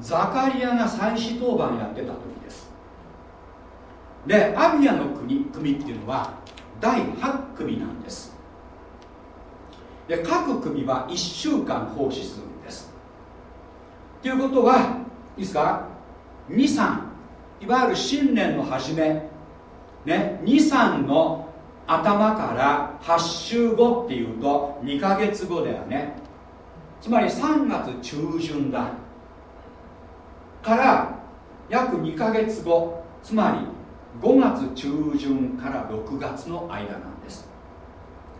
ザカリアが祭司当番やってた時です。でアビアの国組っていうのは第8組なんです。で各組は1週間奉仕する。ということはいいですか？23いわゆる新年の初め。ね。23の頭から8週後っていうと2ヶ月後だよね。つまり3月中旬だ。から約2ヶ月後。つまり5月中旬から6月の間なんです。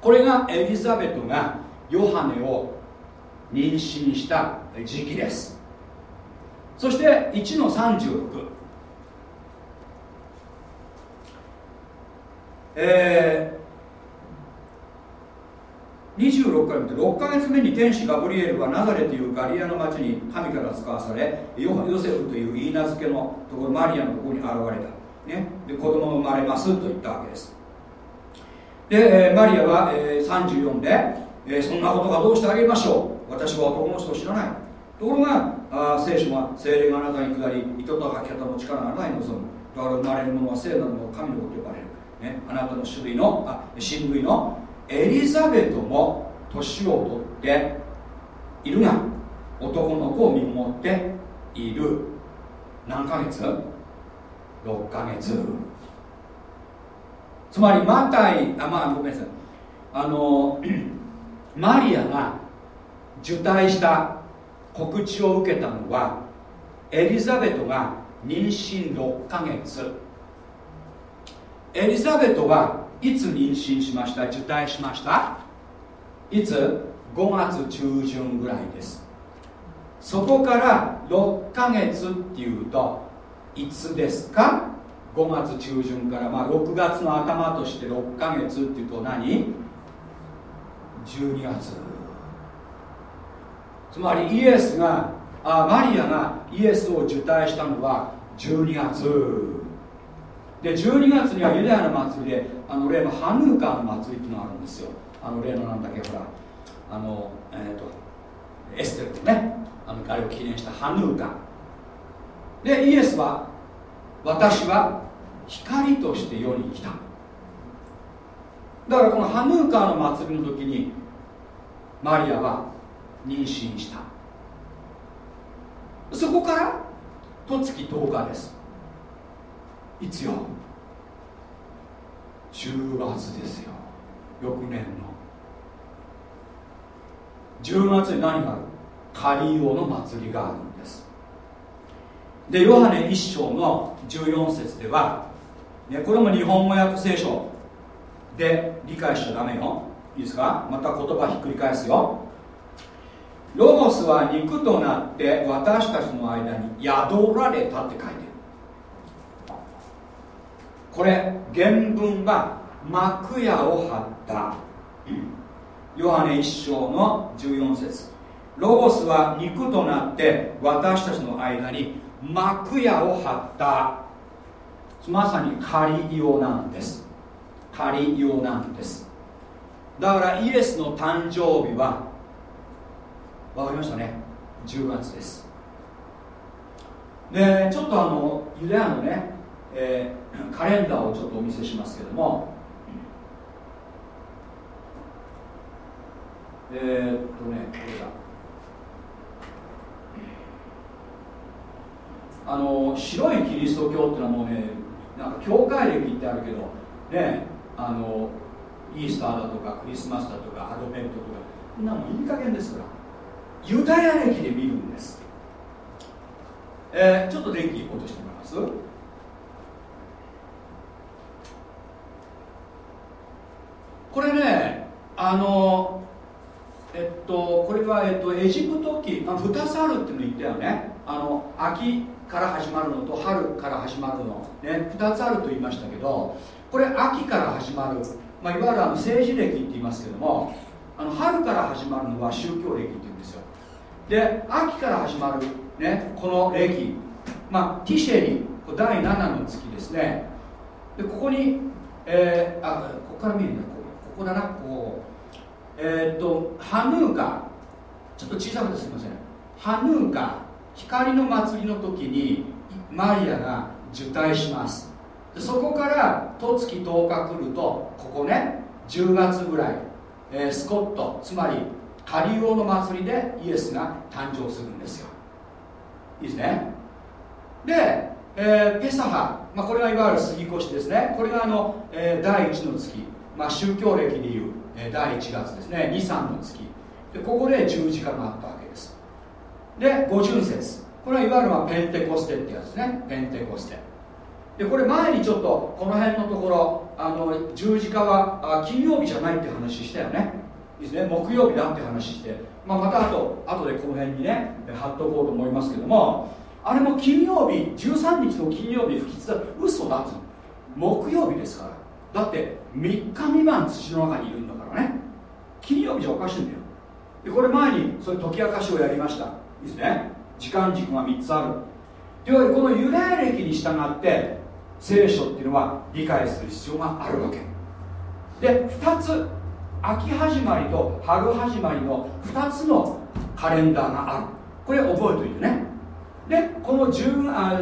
これがエリザベトがヨハネを妊娠した時期です。そして1の36えー、26から見て6か月目に天使ガブリエルはナザレというガリアの町に神から使わされヨセフという言い名付けのところマリアのところに現れた、ね、で子供が生まれますと言ったわけです。で、えー、マリアは、えー、34で、えー、そんなことがどうしてあげましょう？私は男の人を知らない。ところがあ聖書は精霊があなたに下り糸と吐き方の力がなたに望む。だから生まれるものは聖なるもの神のこと呼ばれる、ね、あなたの種類のあ親類のエリザベトも年を取っているが男の子を見守っている。何ヶ月 ?6 ヶ月。つまりマタイあまあごめんなさい。あの マリアが受胎した告知を受けたのはエリザベトが妊娠6ヶ月。エリザベトはいつ妊娠しました？受胎しました？いつ？5月中旬ぐらいです。そこから6ヶ月っていうといつですか？5月中旬から、まあ、6月の頭として6ヶ月っていうと何 ?12 月。つまりイエスがあマリアがイエスを受胎したのは12月。で12月にはユダヤの祭りであの例のハヌーカーの祭りっていうのがあるんですよ。あの例のなんだっけほら。あのえっ、ー、とエステルとね。あのあれを記念したハヌーカー。でイエスは私は光として世に来た。だからこのハヌーカーの祭りの時にマリアは妊娠した。そこから十月10日です。いつよ？10月ですよ。翌年の。10月に何がある？カリオの祭りがあるんです。でヨハネ一章の14節では、ね、これも日本語訳聖書で理解しちゃダメよ。いいですか？また言葉ひっくり返すよ。ロゴスは肉となって私たちの間に宿られたって書いてる。これ原文は幕屋を張った。ヨハネ一章の14節。ロゴスは肉となって私たちの間に幕屋を張った。まさに仮用なんです。仮用なんです。だからイエスの誕生日は分かりましたね。10月です。でちょっとあのユダヤのね、えー、カレンダーをちょっとお見せしますけども。えー、っとねこれだ。あの白いキリスト教っていうのはもうねなんか教会歴ってあるけどねあのイースターだとかクリスマスだとかアドベントとかそんなもいい加減ですから。ユダヤ歴で見るんです、えー、ちょっと電気落としてもらいます。これねあのえっとこれは、えっと、エジプト期あ2つあるっていうの言ったよね。あの秋から始まるのと春から始まるの、ね、2つあると言いましたけどこれ秋から始まる、まあ、いわゆるあの政治歴って言いますけどもあの春から始まるのは宗教歴って言うで秋から始まる、ね、この歴、まあ、ティシェリ第7の月ですね。でここに、えー、あここから見るんだここだなこうえー、っとハヌーカ。ちょっと小さくてすみません。ハヌーカ。光の祭りの時にマリアが受胎します。でそこから十月10日来るとここね10月ぐらい、えー、スコット。つまりカリオの祭りでイエスが誕生するんですよ。いいですね？で、えー、ペサハ、まあ、これがいわゆる杉越ですね。これがあの、えー、第1の月、まあ、宗教歴でいう、えー、第1月ですね。23の月。でここで十字架があったわけです。で五巡節。これはいわゆるまあペンテコステってやつですね。ペンテコステ。でこれ前にちょっとこの辺のところあの十字架はあ金曜日じゃないって話したよね。ですね木曜日だって話して、まあ、またあと後でこの辺にね貼っとこうと思いますけどもあれも金曜日13日の金曜日不吉だ嘘だって木曜日ですから。だって3日未満土の中にいるんだからね。金曜日じゃおかしいんだよ。でこれ前にそれ解き明かしをやりました。いいですね。時間軸が3つある。というわけでこのユダヤ歴に従って聖書っていうのは理解する必要があるわけ。で2つ秋始まりと春始まりの2つのカレンダーがある。これ覚えておいてね。でこの10あ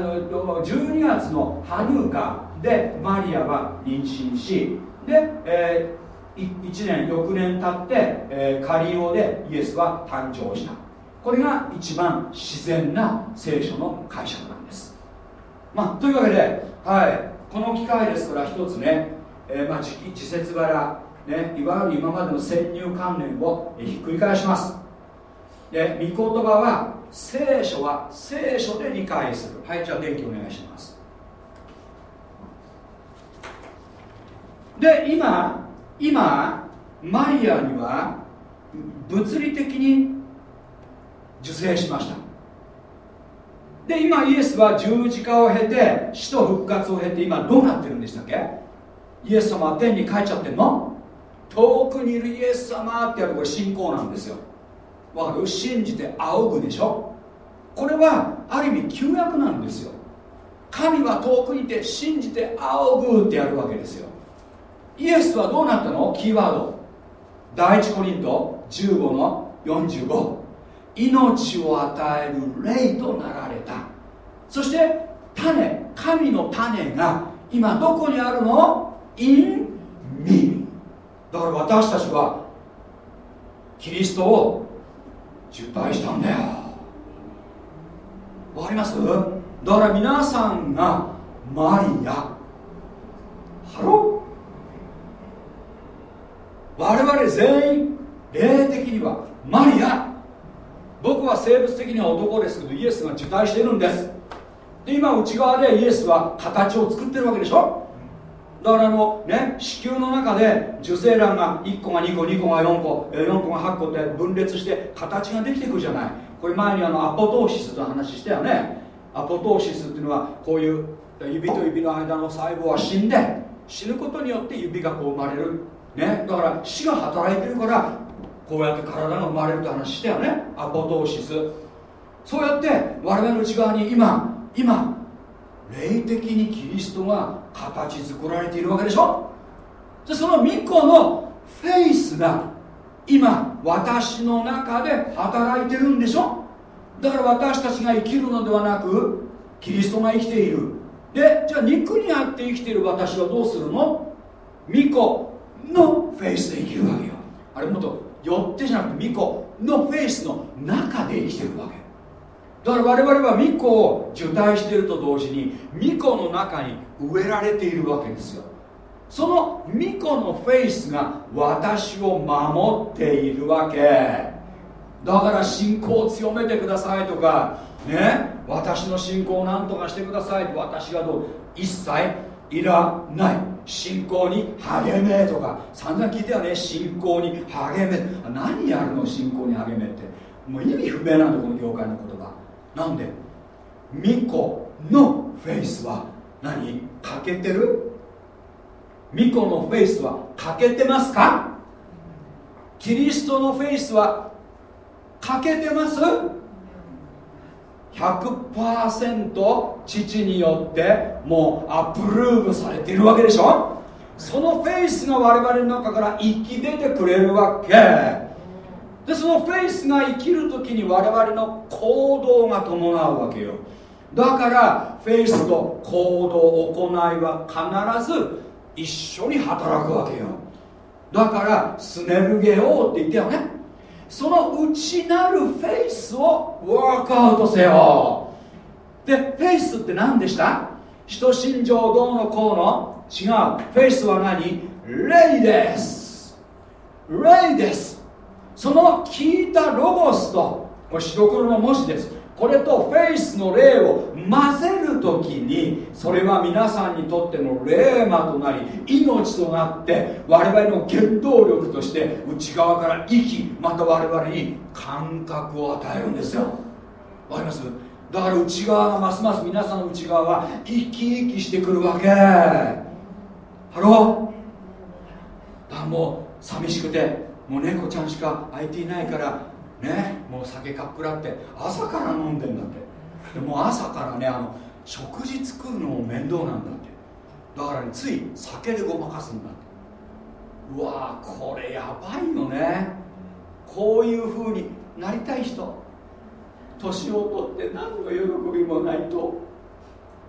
12月のハヌーカでマリアは妊娠しで、えー、1年翌年経って、えー、カリオでイエスは誕生した。これが一番自然な聖書の解釈なんです。まあというわけではい、この機会ですから一つね、えー、まあ、時時節柄、ね、いわゆる今までの先入観念をひっくり返します。で御言葉は聖書は聖書で理解する。はいじゃあ電気お願いします。で今今マリアには物理的に受精しました。で今イエスは十字架を経て死と復活を経て今どうなってるんでしたっけ？イエス様は天に帰っちゃってんの？遠くにいるイエス様ってやるこれ信仰なんですよ。わかる？信じて仰ぐでしょ？これはある意味旧約なんですよ。神は遠くにいて信じて仰ぐってやるわけですよ。イエスはどうなったの？キーワード。第一コリント15の45命を与える霊となられた。そして種神の種が今どこにあるの ?in me だから私たちはキリストを受胎したんだよ。わかります？だから皆さんがマリア。ハロ我々全員霊的にはマリア。僕は生物的には男ですけどイエスが受胎してるんです。で今内側でイエスは形を作ってるわけでしょ？だからあのね子宮の中で受精卵が1個が2個2個が4個4個が8個って分裂して形ができていくじゃない。これ前にあのアポトーシスと話したよね。アポトーシスっていうのはこういう指と指の間の細胞は死んで死ぬことによって指がこう生まれる。ね。だから死が働いてるからこうやって体が生まれるって話したよね。アポトーシス。そうやって我々の内側に今今霊的にキリストが形作られているわけでしょ？でその巫女のフェイスが今私の中で働いてるんでしょ？だから私たちが生きるのではなくキリストが生きている。でじゃあ肉にあって生きている私はどうするの？巫女のフェイスで生きるわけよ。あれもっと寄ってじゃなくて巫女のフェイスの中で生きてるわけ。だから我々は巫女を受胎していると同時に巫女の中に植えられているわけですよ。その巫女のフェイスが私を守っているわけ。だから信仰を強めてくださいとかね私の信仰を何とかしてくださいと私がどう？一切いらない。信仰に励めとか。散々聞いたよね。信仰に励め。何やるの？信仰に励めって。もう意味不明なんだこの業界の言葉なんで？巫女のフェイスは何？欠けてる？巫女のフェイスは欠けてますか？キリストのフェイスは欠けてます？100%父によってもう approve されているわけでしょ？そのフェイスが我々の中から生き出てくれるわけ。でそのフェイスが生きる時に我々の行動が伴うわけよ。だからフェイスと行動行いは必ず一緒に働くわけよ。だからσυνεργέωって言ったよね。その内なるフェイスを work out せよ。でフェイスって何でした？人心情どうのこうの？違う。フェイスは何？霊です。霊です。その聞いたロゴスとこれ白黒の文字です。これとフェイスの霊を混ぜる時にそれは皆さんにとってのῥῆμαとなり命となって我々の原動力として内側から息また我々に感覚を与えるんですよ。わかります？だから内側がますます皆さんの内側は生き生きしてくるわけ。 Hello？だもう寂しくてもう猫ちゃんしか相手いないからねもう酒かっくらって朝から飲んでんだって。でもう朝からねあの食事作るのも面倒なんだって。だからねつい酒でごまかすんだって。うわこれやばいよね。こういう風になりたい人。年を取って何の喜びもないと。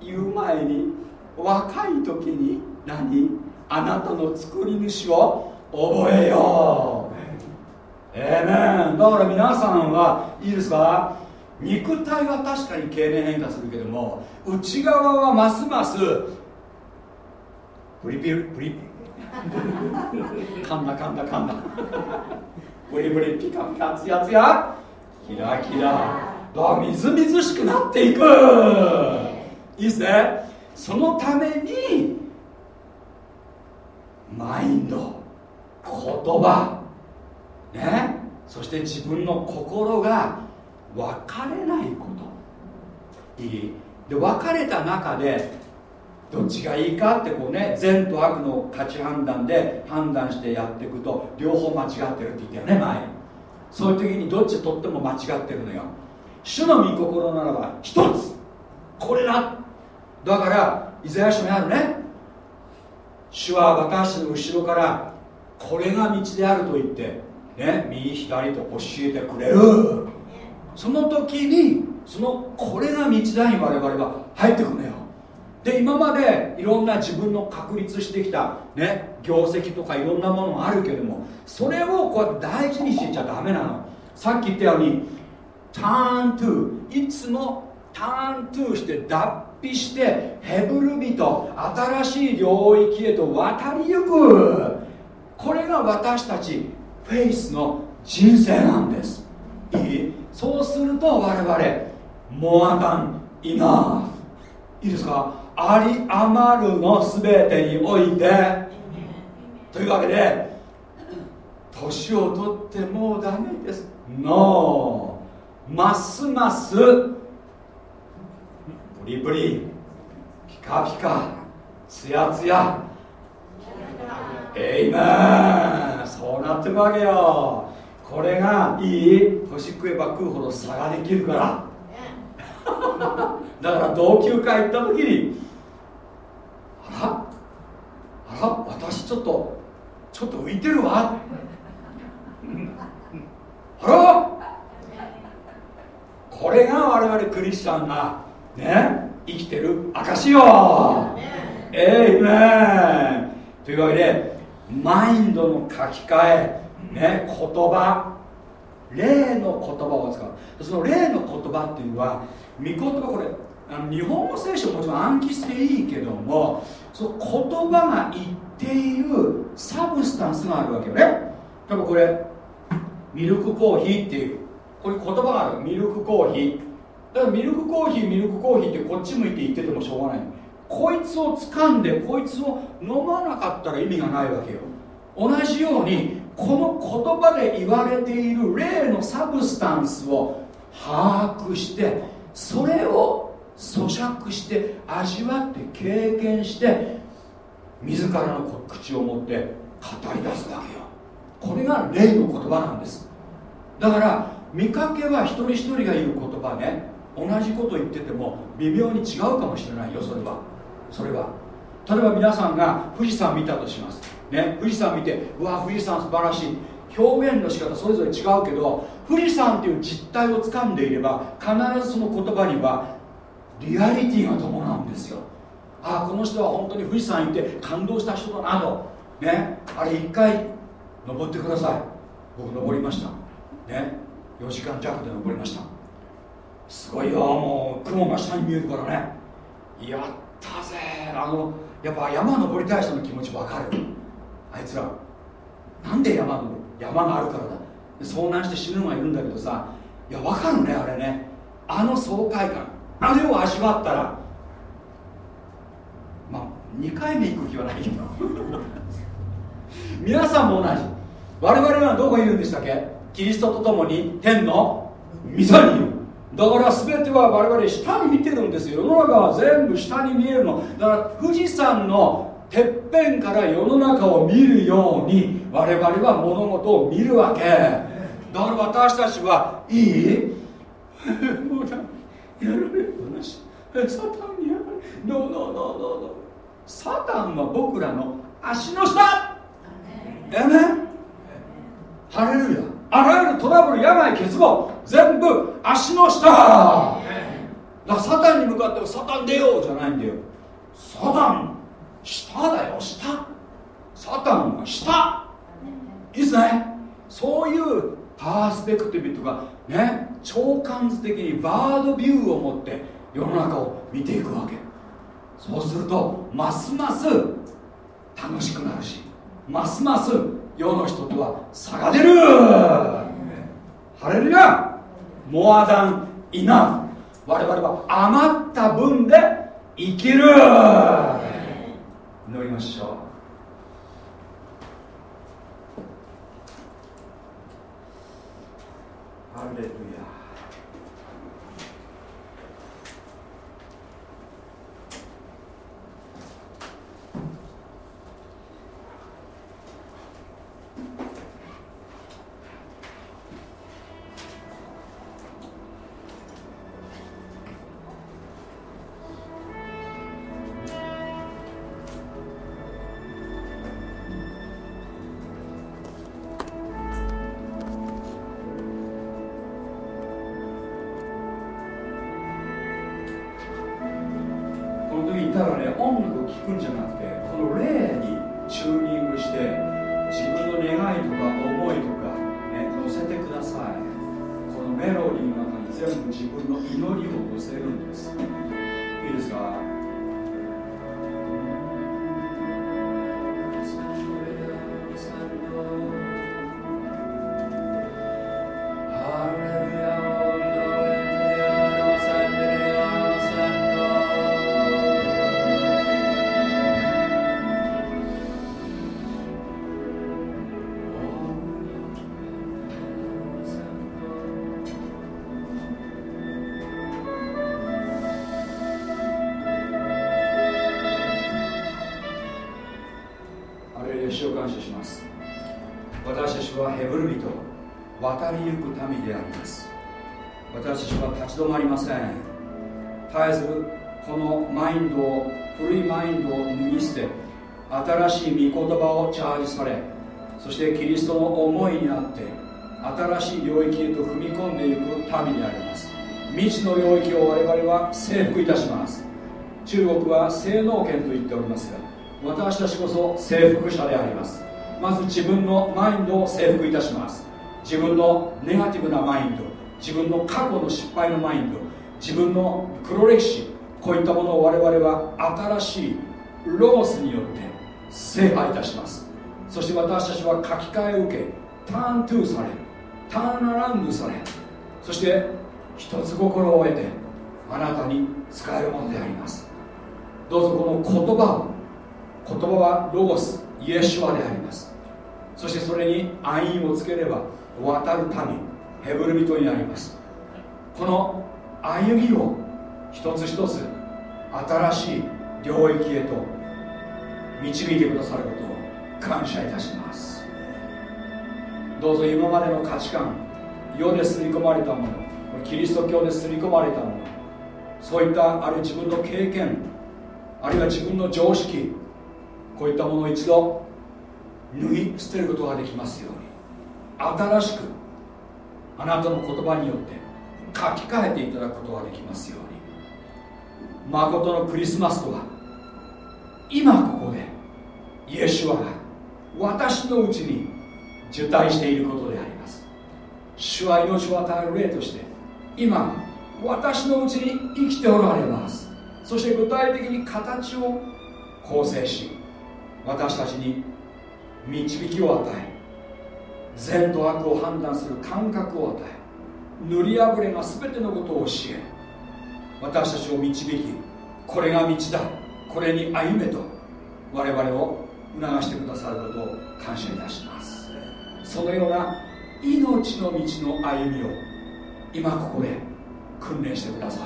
言う前に若い時に何？あなたの作り主を覚えよう。えー、メンだから皆さんはいいですか？肉体は確かに経年変化するけども内側はますますプリピリプリ かんだかんだかんだプリプリピカピカツヤツヤ。キラキラ。だみずみずしくなっていく。いいですね。そのためにマインド言葉ね。そして自分の心が分かれないこと。いい？で分かれた中でどっちがいいかってこうね善と悪の価値判断で判断してやっていくと両方間違ってるって言ったよね前。そういう時にどっちとっても間違ってるのよ。主の御心ならば一つ。これだだからイザヤ書にあるね。主は私の後ろからこれが道であると言ってね右左と教えてくれる。その時にそのこれが道だに我々は入ってくるのよ。で今までいろんな自分の確立してきた、ね、業績とかいろんなものがあるけどもそれをこうやって大事にしてちゃダメなの。さっき言ったようにターントゥいつもターントゥーして脱皮してヘブル人新しい領域へと渡りゆく。これが私たちフェイスの人生なんです。いい？そうすると我々モアダンイナーいいですか？あり余るの全てにおいて。というわけで年を取ってもうダメです。NO ますます。プリプリ。ピカピカ。ツヤツヤ。えいまそうなってるわけよ。これがいい。年食えば食うほど差ができるから。だから同級会行った時にあら？あら？私ちょっとちょっと浮いてるわ。あら？これが我々クリスチャンがね生きてる証よ。えいめというわけでマインドの書き換えね言葉。例の言葉を使う。その例の言葉っていうのは御言葉これあの日本語聖書もちろん暗記していいけどもその言葉が言っているサブスタンスがあるわけよね。例えばこれミルクコーヒーっていう。これ言葉がある。ミルクコーヒー。だからミルクコーヒーミルクコーヒーってこっち向いて言っててもしょうがない。こいつを掴んでこいつを飲まなかったら意味がないわけよ。同じようにこの言葉で言われている例のサブスタンスを把握してそれを咀嚼して味わって経験して自らの口を持って語り出すわけよ。これが霊の言葉なんです。だから見かけは一人一人が言う言葉ね。同じこと言ってても微妙に違うかもしれないよそれは。それは。例えば皆さんが富士山見たとします。ね。富士山見てうわ富士山素晴らしい。表現の仕方それぞれ違うけど富士山っていう実態をつかんでいれば必ずその言葉にはリアリティが伴うんですよ。ああこの人は本当に富士山行って感動した人だなと。ね。あれ一回登ってください。僕登りました。ね。4時間弱で登りました。すごいよ。もう雲が下に見えるからね。やったぜ。あのやっぱ山登りたい人の気持ち分かる。あいつらなんで山登る？山があるからだ。遭難して死ぬのがいるんだけどさいや分かるねあれね。あの爽快感。あれを味わったらまあ2回目行く気はないけど。皆さんも同じ。我々はどこにいるんでしたっけ？キリストと共に天の御座にいる。だから全ては我々下に見てるんですよ。世の中は全部下に見えるの。だから富士山のてっぺんから世の中を見るように我々は物事を見るわけ。だから私たちはいい？もうだやられる話。サタンにやられる。サタンは僕らの足の下。えめハレルヤあらゆるトラブル病欠乏全部足の下。だからサタンに向かってサタン出ようじゃないんだよ。サタン下だよ下。サタンは下。いいっすね。そういうパースペクティブとかね長官図的にバードビューを持って世の中を見ていくわけ。そうするとますます楽しくなるしますます世の人とは差が出る。ハレルヤ。モアダンイナ我々は余った分で生きる。祈りましょう。ハレルヤ。チャージされそしてキリストの思いにあって新しい領域へと踏み込んでいく民であります。未知の領域を我々は征服いたします。中国は性能権と言っておりますが私たちこそ征服者であります。まず自分のマインドを征服いたします。自分のネガティブなマインド自分の過去の失敗のマインド自分の黒歴史こういったものを我々は新しいロゴスによって制覇いたします。そして私たちは書き換えを受けターントゥーされターンアラウンドされそして一つ心を得てあなたに使えるものであります。どうぞこの言葉を言葉はロゴスイエシュアであります。そしてそれに暗印をつければ渡る民ヘブル人になります。この歩みを一つ一つ新しい領域へと導いてくださることを感謝いたします。どうぞ今までの価値観世で刷り込まれたものキリスト教で刷り込まれたものそういったある自分の経験あるいは自分の常識こういったものを一度脱ぎ捨てることができますように新しくあなたの言葉によって書き換えていただくことができますように。誠のクリスマスとは今ここでイエシュアが私のうちに受胎していることであります。主は命を与える霊として今私のうちに生きておられます。そして具体的に形を構成し私たちに導きを与え善と悪を判断する感覚を与え塗り破れが全てのことを教え私たちを導きこれが道だこれに歩めと我々を促してくださることを感謝いたします。そのような命の道の歩みを今ここで訓練してください。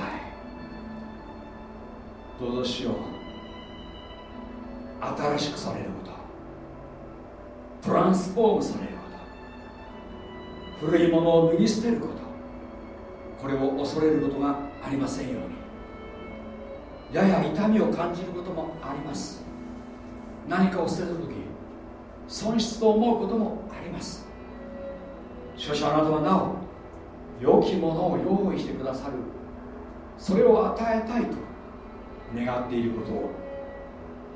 どうぞしよう。新しくされること。トランスフォームされること。古いものを脱ぎ捨てること。これを恐れることがありませんように。やや痛みを感じることもあります。何かを捨てた時損失と思うこともあります。しかしあなたはなお良きものを用意してくださる。それを与えたいと願っていることを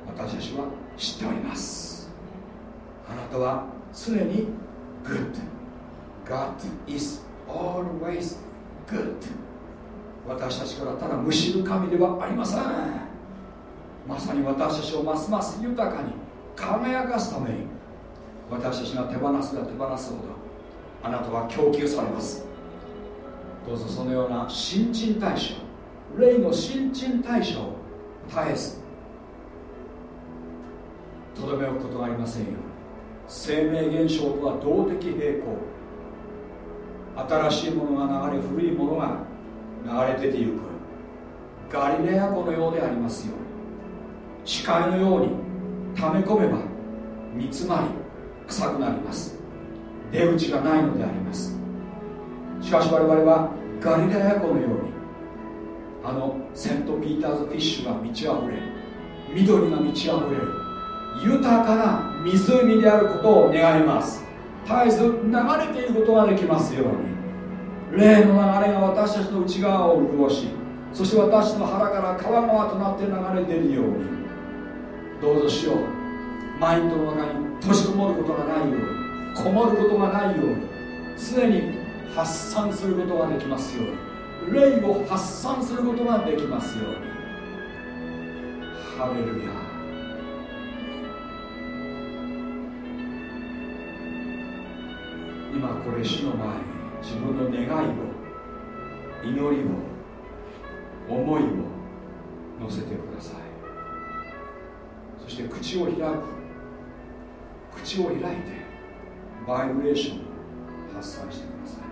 私たちは知っております。あなたは常に good God is always good 私たちからただむしる神ではありません。まさに私たちをますます豊かに輝かすために私たちが手放すが手放すほどあなたは供給されます。どうぞそのような新陳代謝霊の新陳代謝を絶えずとどめ置くことがありませんよ。生命現象とは動的平衡新しいものが流れ古いものが流れ出てゆく。ガリレア湖のようでありますよ。うに視界のように溜め込めば煮詰まり臭くなります。出口がないのであります。しかし我々はガリレア湖のようにあのセントピーターズフィッシュが満ち溢れ緑が満ち溢れる豊かな湖であることを願います。絶えず流れていることができますように。霊の流れが私たちの内側を潤しそして私の腹から川川となって流れ出るように。どうぞしよう。マインドの中に閉じこもることがないようにこもることがないように常に発散することができますように。霊を発散することができますように。ハレルヤ今これ主の前に自分の願いを祈りを思いを乗せてください。そして口を開く。口を開いてバイブレーションを発散してください。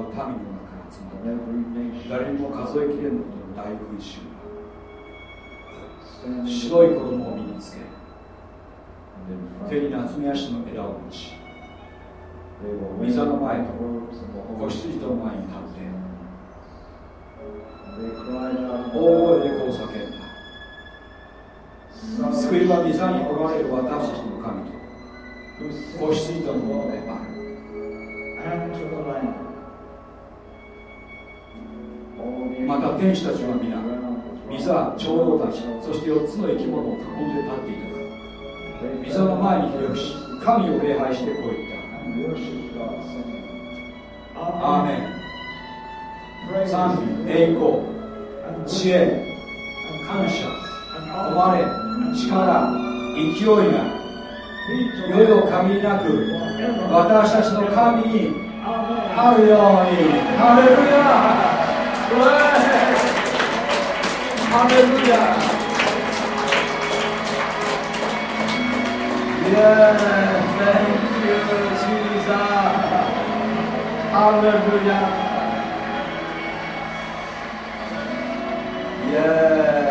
う民の中かに集まる誰にも数えきれんことの大群衆が。白い子供を身につけ手に夏目足の枝を持ち膝の前と子羊との前に立って大声でこう叫んだ。救いは膝におられる私たちの神と子羊とのものであるまた天使たちは皆水は長老たちそして4つの生き物を囲んで立っていた。御座の前に広くし神を礼拝してこう言った。アーメン。賛美栄光。知恵。感謝。誉れ。力。勢いが。世々限りなく私たちの神にあるように。ハレルヤ Hallelujah. Yes, thank you, Jesus. Yes.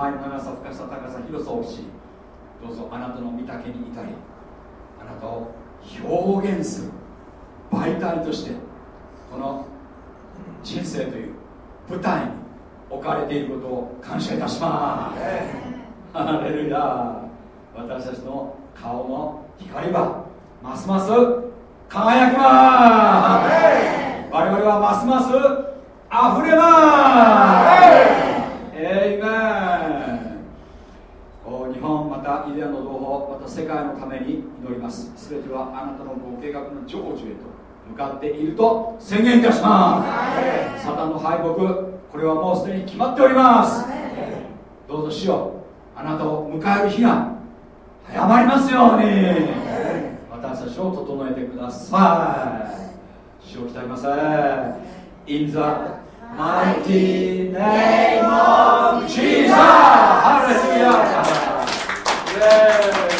愛の長さ深さ高さ広さをしどうぞあなたの御丈に至りあなたを表現する媒体としてこの人生という舞台に置かれていることを感謝いたします、ハレルヤ私たちの顔の光はますます輝きます、我々はますます溢れます、エイメンたイデアの同胞また世界のために祈ります。全てはあなたのご計画の成就へと向かっていると宣言いたします、はい、サタンの敗北これはもうすでに決まっております、はい、どうぞしようあなたを迎える日が早まりますように、はい、私たちを整えてください。主を鍛えません In the mighty name of Jesus! Hallelujah! Yay.